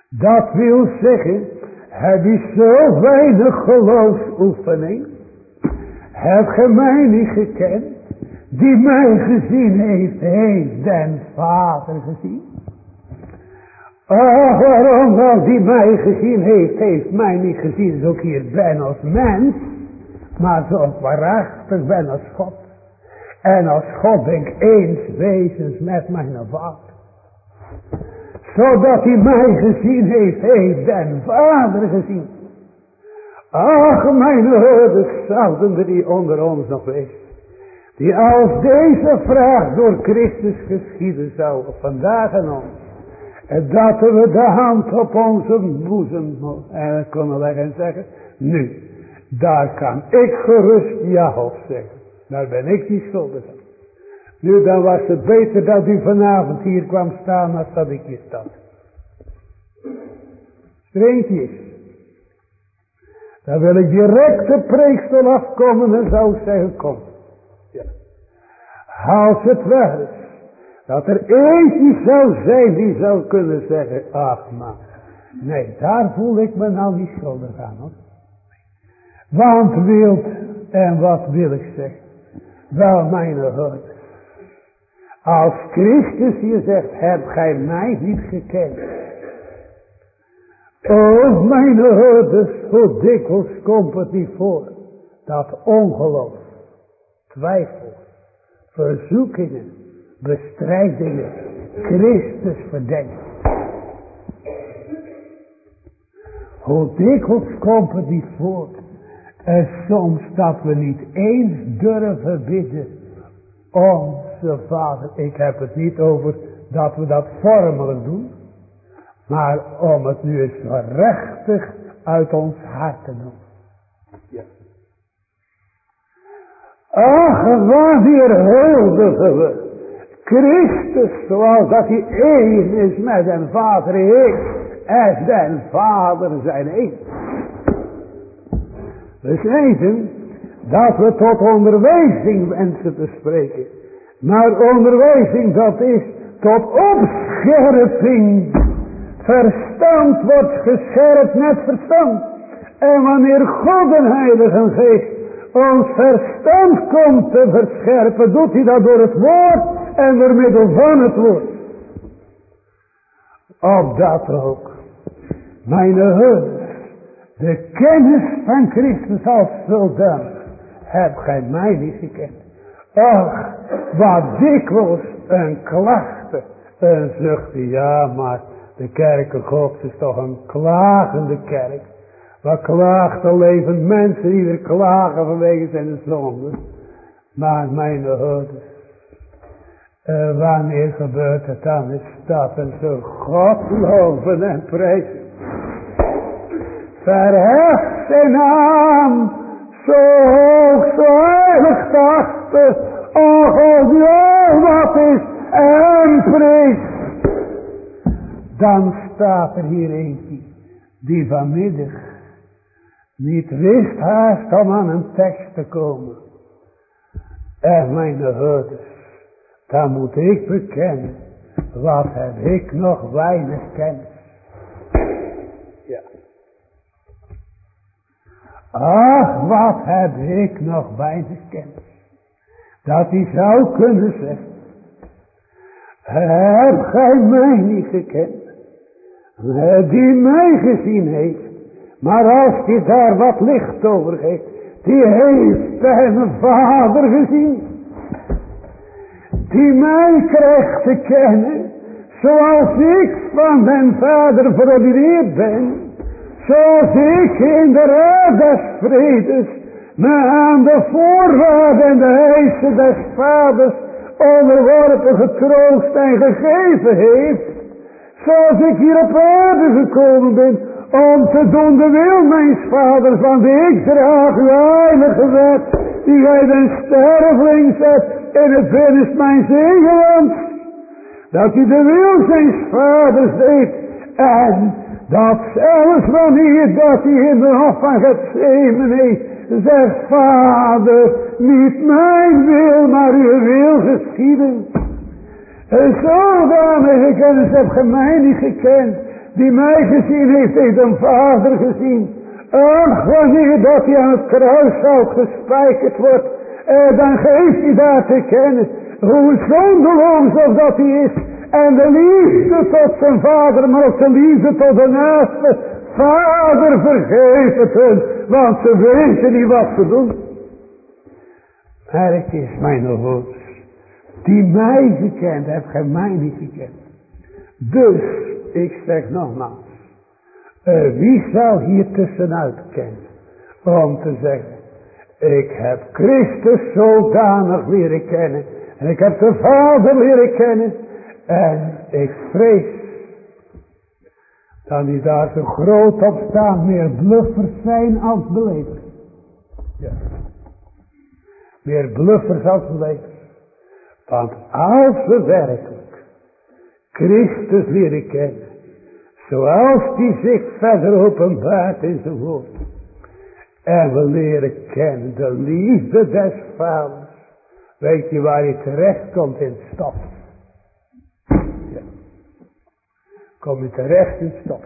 Dat wil zeggen, heb je zo weinig geloofsoefening? Heb ge mij niet gekend? Die mij gezien heeft, heeft den Vader gezien. Oh, waarom wel die mij gezien heeft, heeft mij niet gezien, zo ik hier ben als mens, maar zo ik waarachtig ben als God. En als God denk eens wezens met mijn vader. Zodat hij mij gezien heeft, heeft den vader gezien. Ach, mijn hoorders zouden er die onder ons nog wezen. Die als deze vraag door Christus geschieden zou, vandaag en. Dat we de hand op onze boezem en kunnen leggen en zeggen, nu, daar kan ik gerust ja zeggen. Daar ben ik die schuldig aan. Nu, dan was het beter dat u vanavond hier kwam staan als dat ik hier stond. Streentjes. Dan wil ik direct de preekstoel afkomen en zou zeggen, kom. Ja. Als het wel dat er eentje zou zijn die zou kunnen zeggen, ach man. Nee, daar voel ik me nou niet schuldig aan hoor. Want wilt, en wat wil ik zeggen? Wel mijn hart. Als Christus je zegt, hebt gij mij niet gekend. Oh, mijn herders, hoe dikwijls komt het niet voor. Dat ongeloof, twijfel, verzoekingen, bestrijdingen, Christus verdenken. Hoe dikwijls komt het niet voor. En soms dat we niet eens durven bidden. Onze Vader, ik heb het niet over dat we dat vormelijk doen. Maar om het nu eens rechtig uit ons hart te doen. Ja. Ach, wanneer huldigen we Christus zoals dat hij één is met zijn Vader heeft. En zijn Vader zijn één. We schrijven dat we tot onderwijzing wensen te spreken. Maar onderwijzing dat is tot opscherping. Verstand wordt gescherpt met verstand. En wanneer God een heilige geest ons verstand komt te verscherpen, doet hij dat door het woord en door middel van het woord. Opdat ook mijn hulp de kennis van Christus als zodanig heb gij mij niet gekend. Ach, wat dikwijls een klachte, een zucht. Ja, maar de kerk is toch een klagende kerk. Wat klaagt er leven mensen die er klagen vanwege zijn zonde. Maar mijn houders, uh, wanneer gebeurt het dan? Is dat en zo God en prijzen. Verheft zijn naam, zo hoog, zo heilig achter. O God, die wat is en prijs. Dan staat er hier eentje die vanmiddag niet wist haast om aan een tekst te komen. En mijn houders, dan moet ik bekennen, wat heb ik nog weinig kennis. Ach, wat heb ik nog weinig kennis. Dat hij zou kunnen zeggen. Heb gij mij niet gekend. Die mij gezien heeft. Maar als hij daar wat licht over geeft. Die heeft zijn vader gezien. Die mij krijgt te kennen. Zoals ik van mijn vader verordeneerd ben. Zoals ik in de raad des vredes me aan de voorwaarden en de eisen des vaders onderworpen getroost en gegeven heeft. Zoals ik hier op aarde gekomen ben om te doen de wil mijn vaders, want ik draag uw heilige wet, die gij den sterveling zet in het binnenst mijn zegeland. Dat hij de wil zijn vaders deed en dat zelfs wanneer dat hij in de hof van Gethsemane zegt, Vader, niet mijn wil, maar uw wil geschieden. En zodanige kennis heb ge mij niet gekend. Die mij gezien heeft, heeft een vader gezien. Ach, wanneer dat hij aan het kruishout gespijkerd wordt, eh, dan geeft hij daar te kennen hoe zondeloos of dat hij is. En de liefde tot zijn vader, maar ook de liefde tot de naaste. Vader vergeef het hun, want ze weten niet wat ze doen. Maar het is mijn hoofd. Die mij gekend heeft, gij mij niet gekend. Dus, ik zeg nogmaals. Uh, wie zou hier tussenuit kennen? Om te zeggen. Ik heb Christus zodanig leren kennen. En ik heb de Vader leren kennen. En ik vrees. Dat die daar zo groot op staan. Meer bluffers zijn als beleiders. Ja. Meer bluffers als beleiders. Want als we werkelijk Christus leren kennen. Zoals die zich verder openbaart in zijn woord. En we leren kennen de liefde des vaders. Weet je waar je terecht komt in het stof. Ja. Kom je terecht in het stof.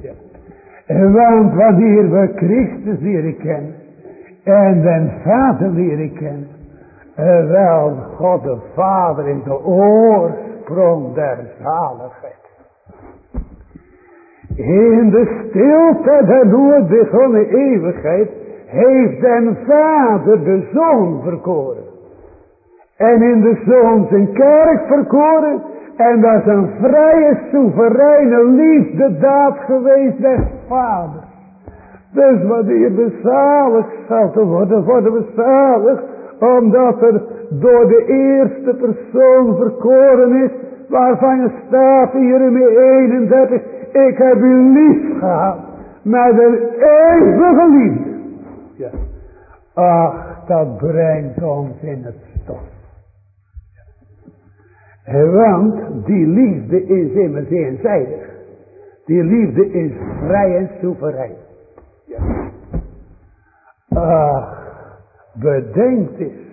Ja. En want wanneer we Christus leren kennen. En den Vader leren kennen. En wel God de Vader in de oorsprong der zaligheid. In de stilte der begonnen eeuwigheid heeft den Vader de Zoon verkoren. En in de Zoon zijn kerk verkoren. En dat is een vrije, soevereine liefde daad geweest des Vaders. Dus wanneer we zalig zal worden, worden we zalig. Omdat er door de eerste persoon verkoren is. Waarvan je staat hier in 31. Ik heb u lief gehad. Met een eeuwige liefde. Ja. Ach, dat brengt ons in het stof. Want die liefde is immers eenzijdig. Die liefde is vrij en soeverein. Ja. Ach, bedenkt eens.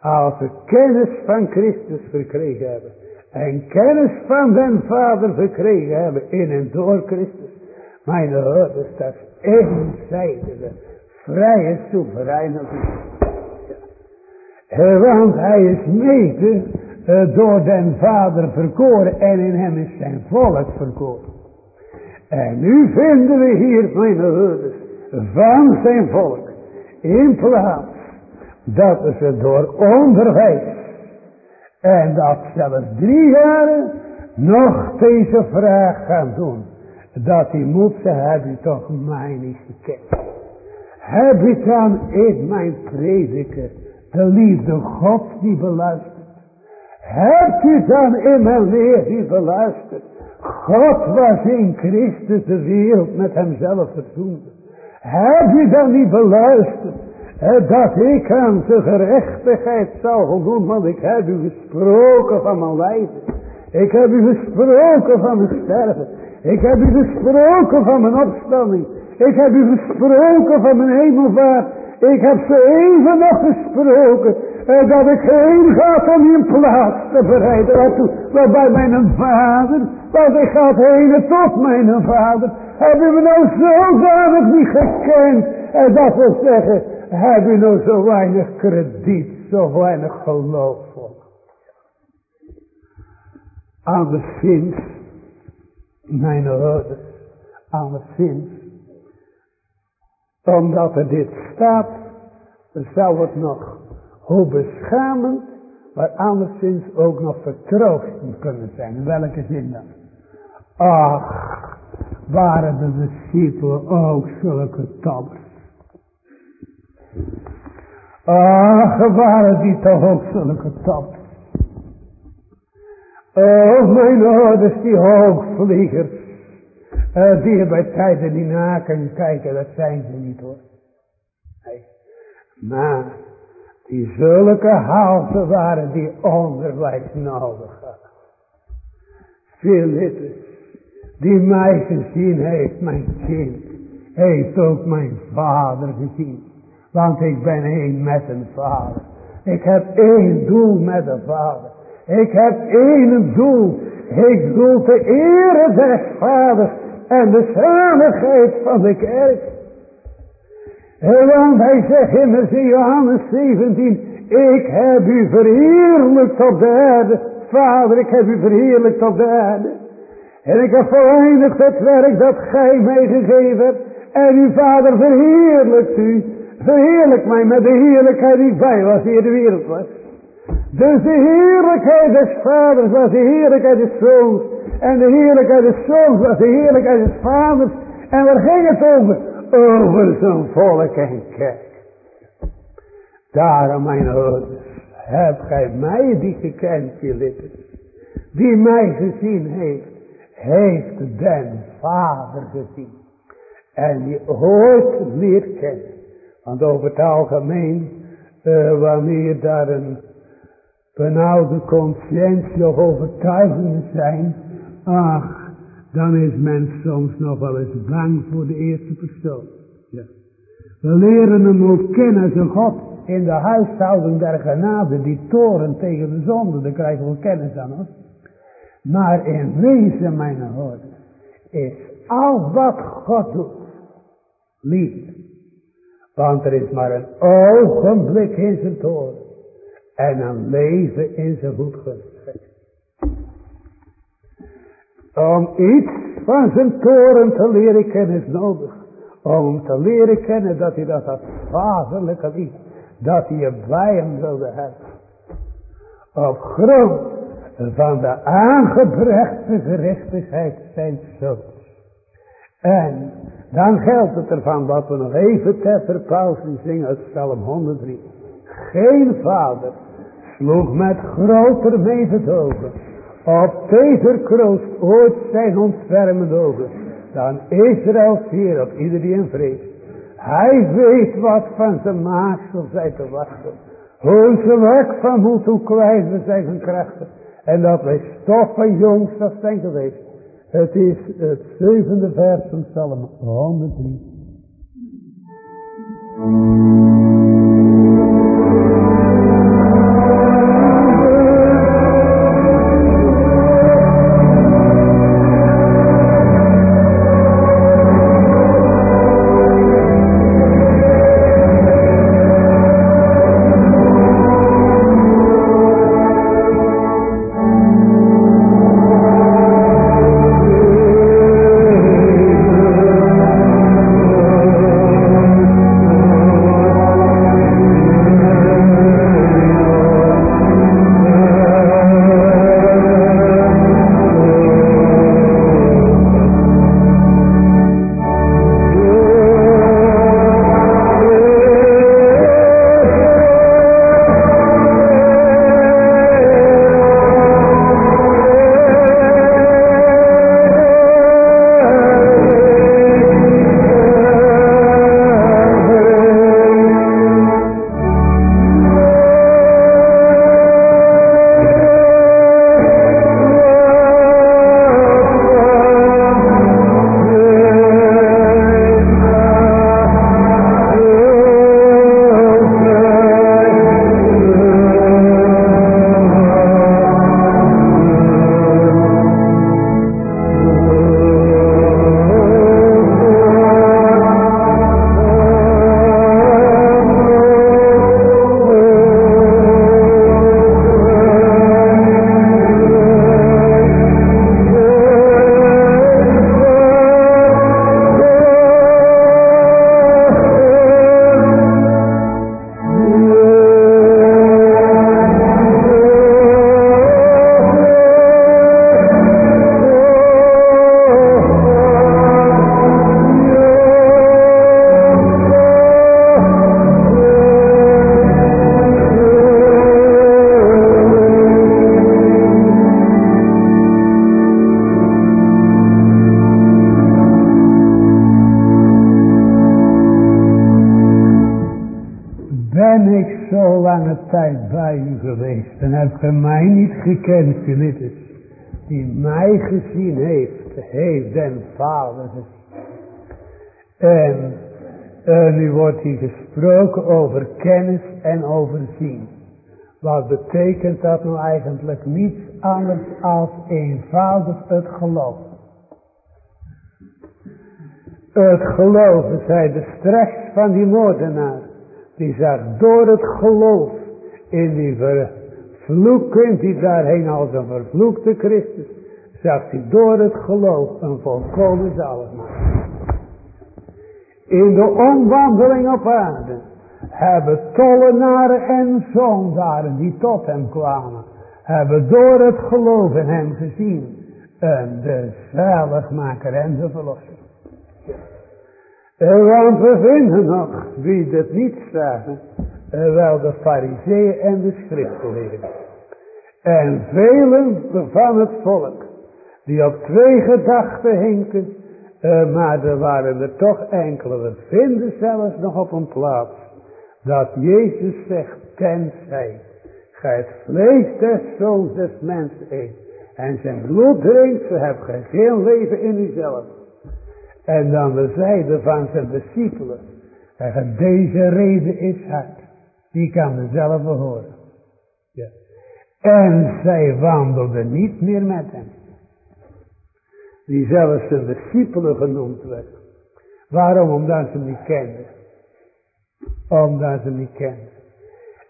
Als we kennis van Christus verkregen hebben en kennis van den Vader verkregen hebben in en door Christus. Mijn hoorders, dat is eenzijdige, vrije, soevereine ja. Want hij is mede uh, door den Vader verkoren en in hem is zijn volk verkoren. En nu vinden we hier, mijn hoorders, van zijn volk, in plaats dat ze door onderwijs en dat zelfs drie jaren nog deze vraag gaan doen. Dat hij moet zeggen, heb toch mij niet gekend? Heb je dan in mijn prediker de liefde God die beluistert? Heb je dan in mijn leer die beluisterd? God was in Christus de wereld met hemzelf verzoende. Heb je dan niet beluisterd? Dat ik aan zijn gerechtigheid zou voldoen, want ik heb u gesproken van mijn lijden. Ik heb u gesproken van mijn sterven. Ik heb u gesproken van mijn opstanding. Ik heb u gesproken van mijn hemelvaart. Ik heb ze even nog gesproken. Eh, dat ik heen ga om je plaats te bereiden. Waartoe, waarbij mijn vader. Want ik ga heen tot mijn vader. Heb u me nou zodanig niet gekend. En eh, dat wil zeggen. Heb je nou zo weinig krediet, zo weinig geloof voor? Anderszins, mijn ouders, anderszins, omdat er dit staat, zou het nog hoe beschamend, maar anderszins ook nog vertroostend kunnen zijn. In welke zin dan? Ach, waren de discipelen ook zulke tabbers. Ach, waren die toch ook zulke top. Oh, mijn ouders, die hoogvliegers. Uh, die bij tijden die naken kijken, dat zijn ze niet hoor. Maar die zulke halve waren die onderwijs nodig hadden. Philippus, die mij gezien heeft, mijn kind, heeft ook mijn vader gezien. Want ik ben één met een vader. Ik heb één doel met de vader. Ik heb één doel. Ik doel te ere des vaders en de zaligheid van de kerk. Want hij zegt immers in Johannes 17, ik heb u verheerlijkt op de aarde. Vader, ik heb u verheerlijkt op de. En ik heb voleindigd het werk dat gij mij gegeven hebt. En uw vader verheerlijkt u verheerlijk mij met de heerlijkheid die bij was, die in de wereld was. Dus de heerlijkheid des vaders was de heerlijkheid des zoons. En de heerlijkheid des zoons was de heerlijkheid des vaders. En waar ging het over? Over zijn volk en kerk. Daarom mijn ouders, hebt gij mij die gekend, Filippus, die mij gezien heeft, heeft den Vader gezien. En die ooit leert kennen. Want over het algemeen, uh, wanneer daar een benauwde conscientie of overtuigingen zijn, ach, dan is men soms nog wel eens bang voor de eerste persoon. Ja. We leren hem ook kennen een God in de huishouding der genade, die toren tegen de zonde, daar krijgen we kennis aan. Maar in wezen, mijn hoor, is al wat God doet, liefde. Want er is maar een ogenblik in zijn toren en een leven in zijn goedgunst. Om iets van zijn toren te leren kennen is nodig. Om te leren kennen dat hij dat als vaderlijke liefde, dat hij je bij hem wilde hebben. Op grond van de aangebrachte gerechtigheid zijn zoons. En dan geldt het ervan wat we nog even ter verpauze zingen uit Psalm 103. Geen vader sloeg met groter mededogen op deze kroost ooit zijn ontfermende ogen dan Israël hier op ieder die hem vreest. Hij weet wat van zijn maaksel zij te wachten. Hoe zwak van moed, hoe kwijt zijn van krachten. En dat wij stoffen jongs dat zijn geweest. Het is het zevende vers van Psalm 103. Die mij gezien heeft, heeft den Vader gezien. En, en nu wordt hier gesproken over kennis en overzien. Wat betekent dat nou eigenlijk niets anders als eenvoudig het geloof. Het geloven, zei de straks van die moordenaar. Die zag door het geloof in die ver, kunt hij daarheen als een vervloekte Christus, zag hij door het geloof een volkomen zaligmaker. In de omwandeling op aarde hebben tollenaren en zondaren die tot hem kwamen, hebben door het geloof in hem gezien. En de zaligmaker en de verlosser. Want we vinden nog, wie dit niet zagen, wel de fariseeën en de schriftgeleerden. En velen van het volk, die op twee gedachten hinken, maar er waren er toch enkele. We vinden zelfs nog op een plaats dat Jezus zegt, tenzij gij het vlees des zoons des mensen eet en zijn bloed drinkt, zo gij geen leven in uzelf. En dan de zijde van zijn discipelen, zeggen deze reden is hard, die kan we zelf horen. Ja. En zij wandelden niet meer met hem. Die zelfs zijn discipelen genoemd werden. Waarom? Omdat ze hem niet kenden omdat ze niet kennen.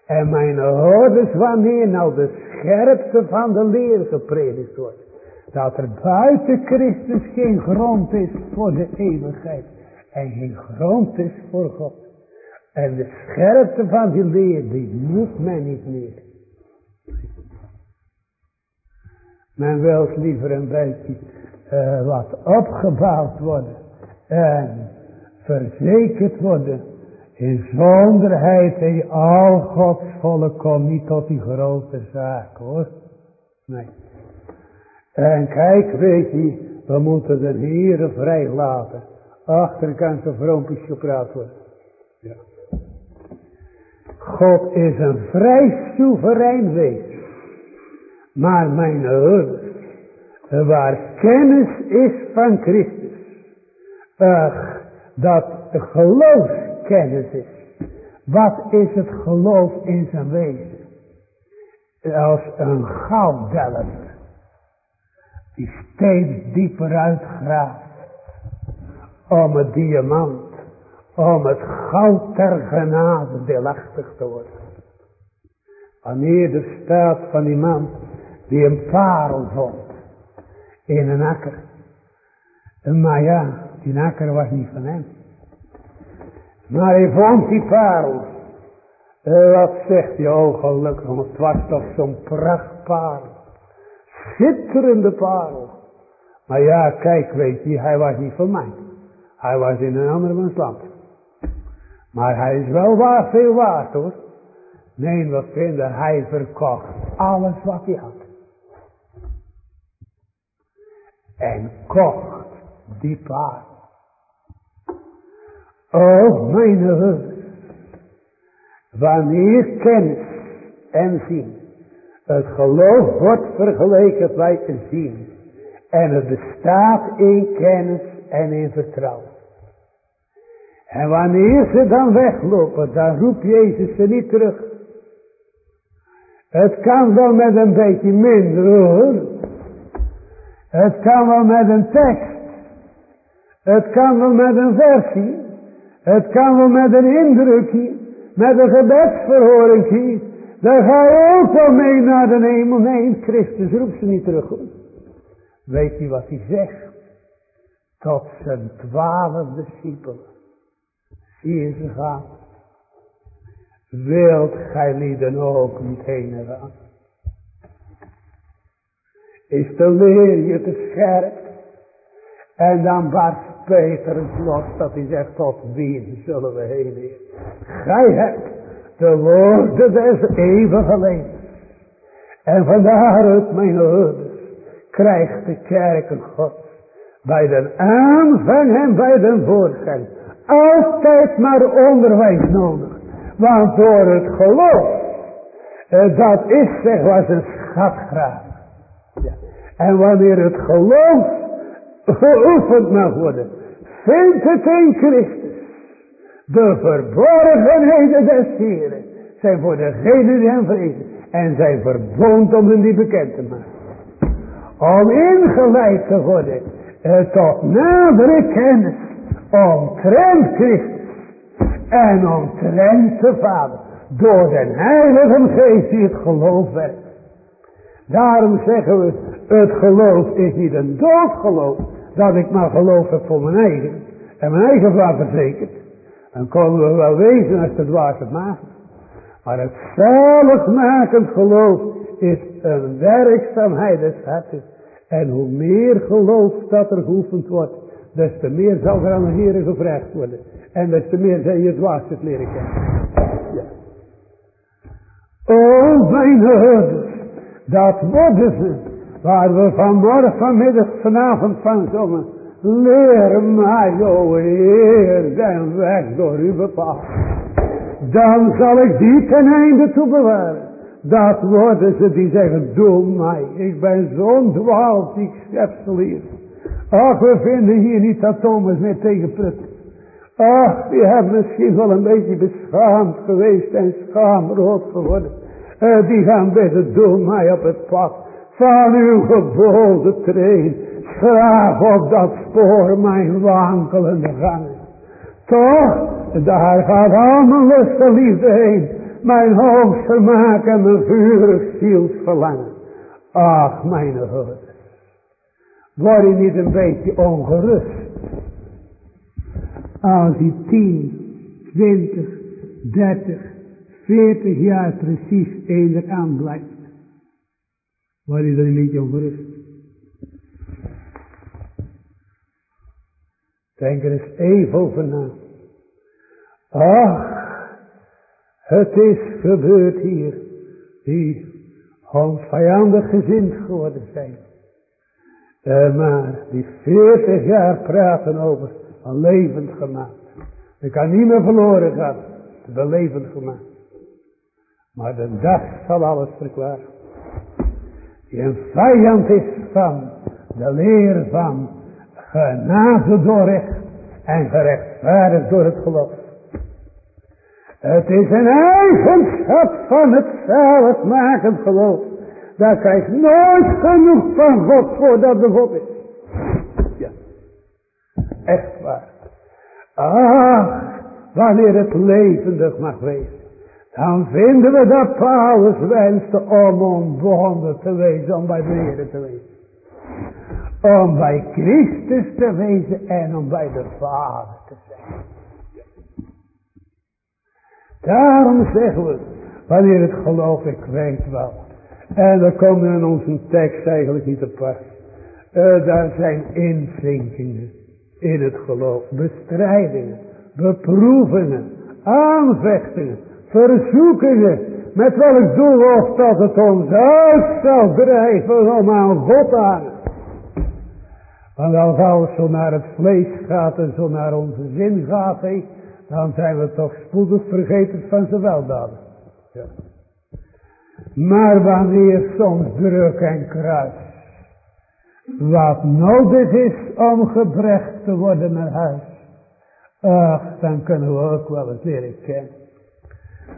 En mijn hoorders, wanneer nou de scherpte van de leer gepredikt wordt. Dat er buiten Christus geen grond is voor de eeuwigheid. En geen grond is voor God. En de scherpte van die leer, die moet men niet meer. Men wil liever een beetje wat opgebouwd worden. En verzekerd worden in zonderheid in al Gods komt niet tot die grote zaak hoor. Nee. En kijk weet je, we moeten de Heere vrij laten. Achter kan ze vroompjes gepraat worden. God is een vrij soeverein wees. Maar mijn hulp, waar kennis is van Christus. Ach, dat geloof kennis is. Wat is het geloof in zijn wezen? Als een gouddelver. Die steeds dieper uitgraaft. Om het diamant. Om het goud ter genade deelachtig te worden. Wanneer er staat van die man die een parel vond. In een akker. Maar ja, die akker was niet van hem. Maar hij vond die parel. Wat zegt hij? Oh gelukkig, want het was toch zo'n prachtparel. Schitterende parel. Maar ja, kijk, weet je, hij was niet van mij. Hij was in een ander land. Maar hij is wel waar, veel waard hoor. Nee, we vinden, hij verkocht alles wat hij had. En kocht die parel. Oh, mijn hulp. Wanneer kennis en zien. Het geloof wordt vergeleken bij het zien. En het bestaat in kennis en in vertrouwen. En wanneer ze dan weglopen, dan roept Jezus ze niet terug. Het kan wel met een beetje minder hoor. Het kan wel met een tekst. Het kan wel met een versie. Het kan wel met een indrukje, met een gebedsverhoringje. Daar ga je ook wel mee naar de hemel. Nee, Christus roept ze niet terug. Weet je wat hij zegt? Tot zijn twaalf discipelen. Zie je ze gaan. Wilt gij lieden ook niet heen gaan? Is de leer je te scherp? En dan barst Peter het los dat hij zegt, tot wie zullen we heen, Heer? Gij hebt de woorden des eeuwige levens. En vandaaruit, mijn ouders, krijgt de kerken God bij de aanvang en bij de voorgang altijd maar onderwijs nodig. Want door het geloof, eh, dat is zeg was een schatgraaf. Ja. En wanneer het geloof geoefend mag worden. Vindt het in Christus. De verborgenheden des Heren zijn voor degenen die hem vrezen. En zijn verboond om hen die bekend te maken. Om ingeleid te worden eh, tot nadere kennis omtrent Christus. En omtrent de Vader. Door zijn heilige geest die het geloof werkt. Daarom zeggen we, het geloof is niet een doodgeloof dat ik maar geloof heb voor mijn eigen. En mijn eigen vader verzekerd. Dan komen we wel wezen als het waar het maken. Maar het zaligmakend geloof is een werkzaamheid des harten. En hoe meer geloof dat er geoefend wordt, des te meer zal er aan de Heer gevraagd worden. En des te meer zal je het waarheid leren kennen. Ja. O mijn herders, dat worden ze, waar we vanmorgen, vanmiddag, vanavond van zongen. Leer mij, o Heer, den weg door u bepaald. Dan zal ik die ten einde toe bewaren. Dat worden ze die zeggen, doe mij, ik ben zo'n dwaalziek schepsel hier. Ach, we vinden hier niet dat Thomas meer tegenprut. Ach, die hebben misschien wel een beetje beschaamd geweest en schaamrood geworden. Uh, die gaan bidden, doe mij op het pad van uw geboden train. Graag op dat spoor mijn wankelende gangen. Toch, daar gaat al mijn lust en liefde heen. Mijn hoofd vermaak en mijn vurig zielsverlangen. Ach, mijn herders. Word je niet een beetje ongerust. Als hij 10, 20, 30, 40 jaar precies eender aan blijft. Word je er niet beetje ongerust. Denk er eens even over na. Ach, het is gebeurd hier, die ons vijandig gezind geworden zijn. Uh, maar die veertig jaar praten over een levend gemaakt. Ik kan niet meer verloren gaan, de levend gemaakt. Maar de dag zal alles verklaren. Die een vijand is van de leer van genade door recht en gerechtvaardigd door het geloof. Het is een eigenschap van het zaligmakend geloof. Daar krijgt nooit genoeg van God voordat de God is. Ja. Echt waar. Ach, wanneer het levendig mag wezen. Dan vinden we dat Paulus wenste om ontbonden te wezen, om bij de Heer te wezen. Om bij Christus te wezen en om bij de Vader te zijn. Daarom zeggen we, wanneer het geloof, ik weet wel. En dan komen in onze tekst eigenlijk niet te pas. Uh, daar zijn inzinkingen in het geloof, bestrijdingen, beproevingen, aanvechtingen, verzoekingen. Met welk doel of dat het ons uit zal drijven om aan God aan. Want als alles zo naar het vlees gaat en zo naar onze zin gaat, he, dan zijn we toch spoedig vergeten van zijn weldaden. Ja. Maar wanneer soms druk en kruis, wat nodig is om gebracht te worden naar huis, ach, dan kunnen we ook wel eens leren kennen.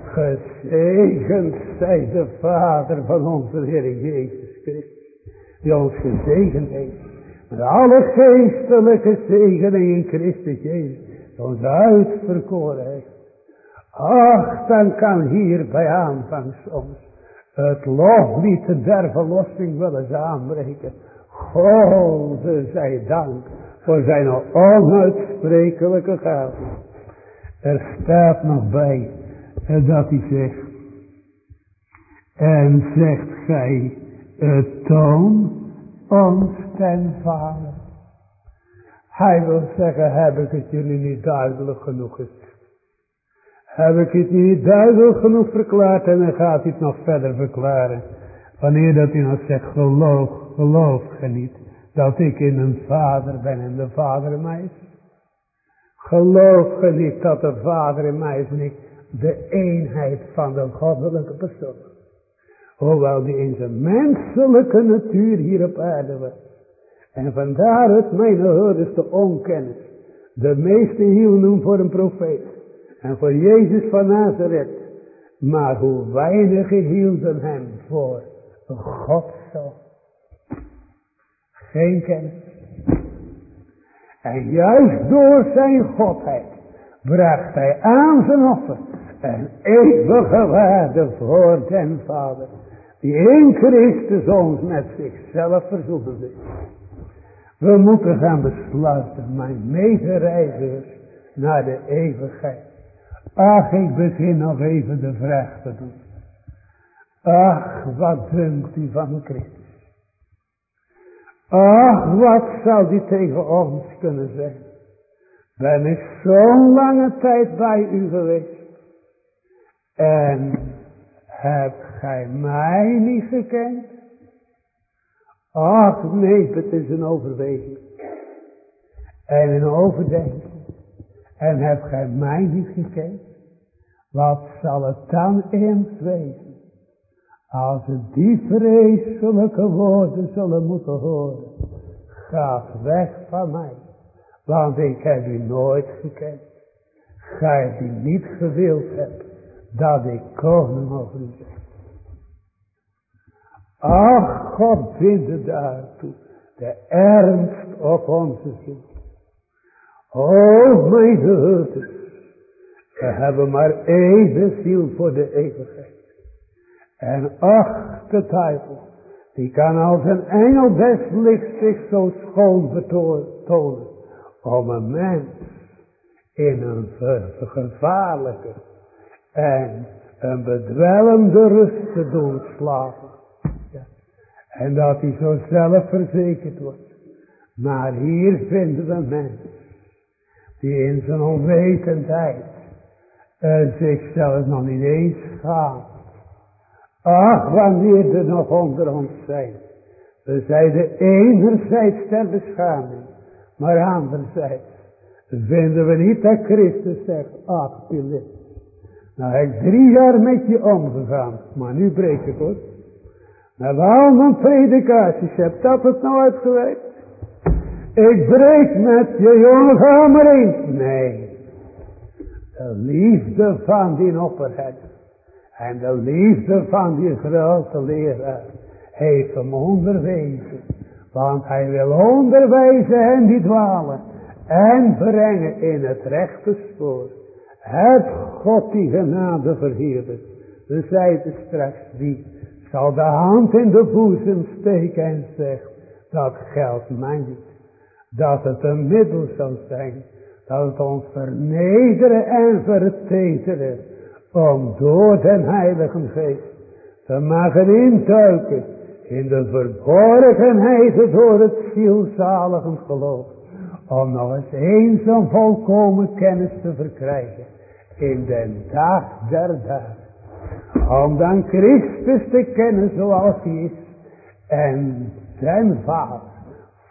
Gezegend zij de Vader van onze Heer Jezus Christus, die ons gezegend heeft met alle geestelijke zegeningen in Christus Jezus ons uitverkoren heeft. Ach, dan kan hier bij aanvang soms het loflied der verlossing wel eens aanbreken. Gode zij dank voor zijn onuitsprekelijke gave. Er staat nog bij dat hij zegt. En zegt gij, toon ons ten vader. Hij wil zeggen, heb ik het jullie niet duidelijk genoeg gezegd? Heb ik het niet duidelijk genoeg verklaard en dan gaat hij het nog verder verklaren. Wanneer dat hij nog zegt, geloof, geloof ge niet dat ik in een vader ben en de vader in mij is. Geloof ge niet dat de vader in mij is en ik de eenheid van de goddelijke persoon. Hoewel die in zijn menselijke natuur hier op aarde was. En vandaar het mijn hoorders de onkennis. De meeste hielden voor een profeet. En voor Jezus van Nazareth. Maar hoe weinigen hielden hem voor God zo. Geen kennis. En juist door zijn godheid bracht hij aan zijn offer een eeuwige waarde voor den Vader. Die in Christus ons met zichzelf verzoekende. We moeten gaan besluiten, mijn medereizigers, naar de eeuwigheid. Ach, ik begin nog even de vraag te doen. Ach, wat dunkt u van Christus? Ach, wat zou die tegen ons kunnen zeggen? Ben ik zo'n lange tijd bij u geweest. En hebt gij mij niet gekend? Ach nee, het is een overweging. En een overdenking. En hebt gij mij niet gekend? Wat zal het dan eens wezen? Als het die vreselijke woorden zullen moeten horen. Gaat weg van mij. Want ik heb u nooit gekend. Gij die niet gewild hebt. Dat ik koning over u ben. Ach, God binde daartoe de ernst op onze zin. O, mijn herders, we hebben maar één ziel voor de eeuwigheid. En ach, de duivel, die kan als een engel des lichts zich zo schoon betonen, om een mens in een gevaarlijke en een bedwelmde rust te doen slapen. En dat hij zo zelf verzekerd wordt. Maar hier vinden we mensen die in zijn onwetendheid uh, zichzelf nog niet eens gaan. Ach, wanneer er nog onder ons zijn. We zeiden enerzijds ter beschaming, maar anderzijds vinden we niet dat Christus zegt, ach Pilip, nou heb ik drie jaar met je omgegaan, maar nu breekt het hoor. Met al mijn predikaties, heb dat het nou uitgewerkt? Ik breek met je jongen, maar eens. Nee. De liefde van die opperheid. En de liefde van die grote leraar. Heeft hem onderwezen. Want hij wil onderwijzen en die dwalen. En brengen in het rechte spoor. Het God die genade verheerlijkt. We zeiden straks wie zal de hand in de boezem steken en zegt, dat geldt mij niet. Dat het een middel zal zijn, dat het ons vernederen en verteteren, om door den Heilige Geest te mogen induiken in de verborgenheid door het zielzalige geloof. Om nog eens eens een volkomen kennis te verkrijgen in den dag der dagen. Om dan Christus te kennen zoals hij is. En zijn vader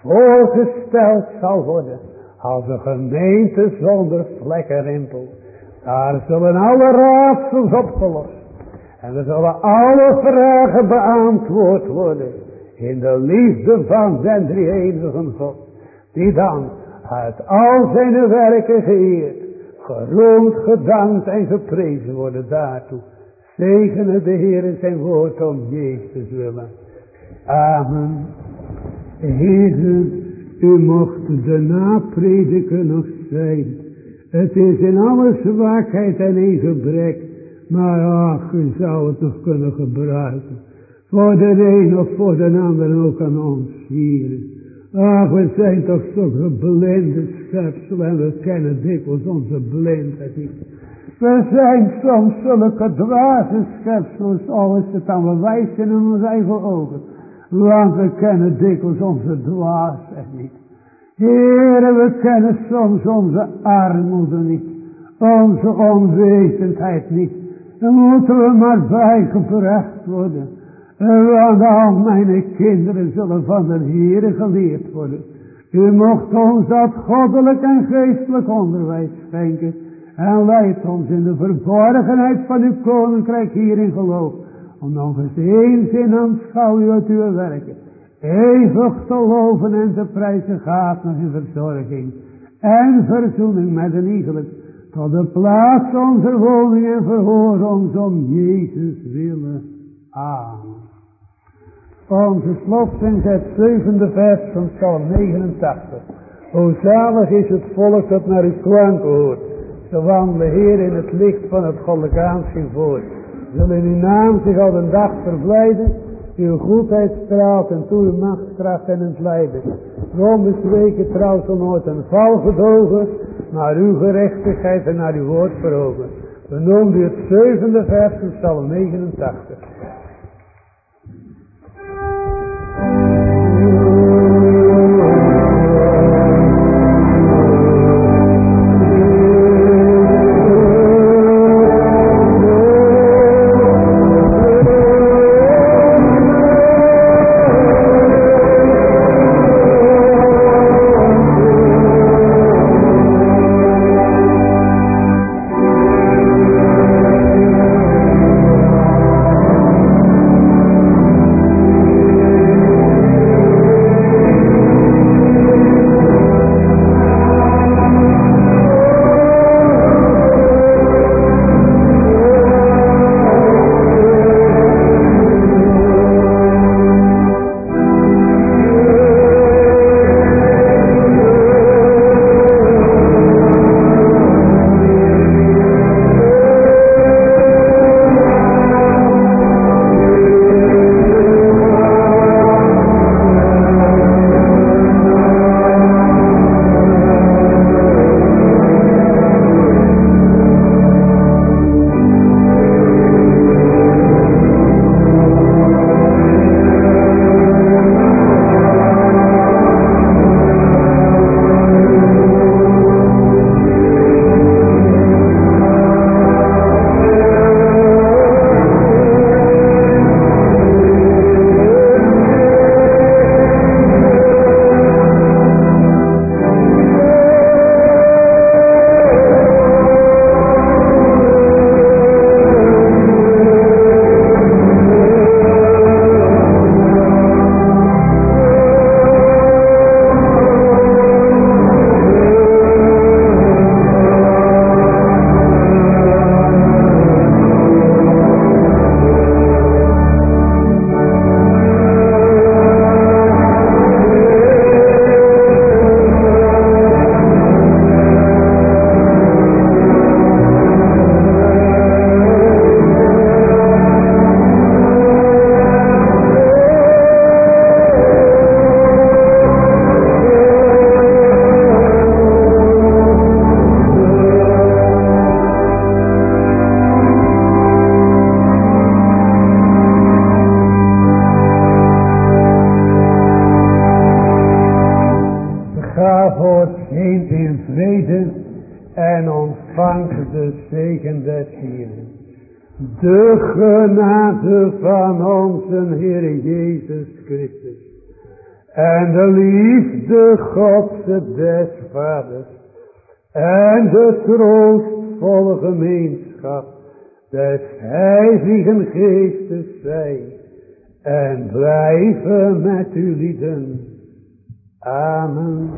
voorgesteld zal worden. Als een gemeente zonder vlek en rimpel. Daar zullen alle raadsels opgelost. En er zullen alle vragen beantwoord worden. In de liefde van zijn drie enige God. Die dan uit al zijn werken geëerd. Geroemd, gedankt en geprezen worden daartoe. Zegene de Heer zijn woord om Jezus willen. Amen. Heer, u mocht de naprediker nog zijn. Het is in alle zwakheid en in gebrek. Maar ach, u zou het nog kunnen gebruiken. Voor de een of voor de ander ook aan ons hier. Ach, we zijn toch zo'n blinde schepsel en we kennen dikwijls onze blindheid niet. We zijn soms zulke dwaze schepsels, al is het dan we wijs in onze eigen ogen. Want we kennen dikwijls onze dwaasheid niet. Heren, we kennen soms onze armoede niet. Onze onwetendheid niet. Dan moeten we maar bijgebracht worden. Want al mijn kinderen zullen van de Heere geleerd worden. U mocht ons dat goddelijk en geestelijk onderwijs schenken. En leidt ons in de verborgenheid van uw koninkrijk hier in geloof. Om nog eens eens in aanschouw uit uw werken. Eeuwig te loven en te prijzen gaat nog in verzorging. En verzoening met een iegelijk. Tot de plaats onze woning en verhoor ons om Jezus willen. Amen. Onze slotzin het zevende vers van Psalm 89. O zalig is het volk dat naar uw klank hoort. Ze wandelen Heer in het licht van het goddelijke aanzien Zullen in uw naam zich al een dag verblijden. Uw goedheid straalt en toe uw macht kracht en het lijden. Waarom bezweken trouw zal nooit een val gedogen, maar uw gerechtigheid en naar uw woord verogen. We noemen u het zevende vers van Psalm 89. Genade van onze Heer Jezus Christus. En de liefde Godse des Vaders. En de troostvolle gemeenschap des Heiligen Geestes zij. En blijven met u lieden. Amen.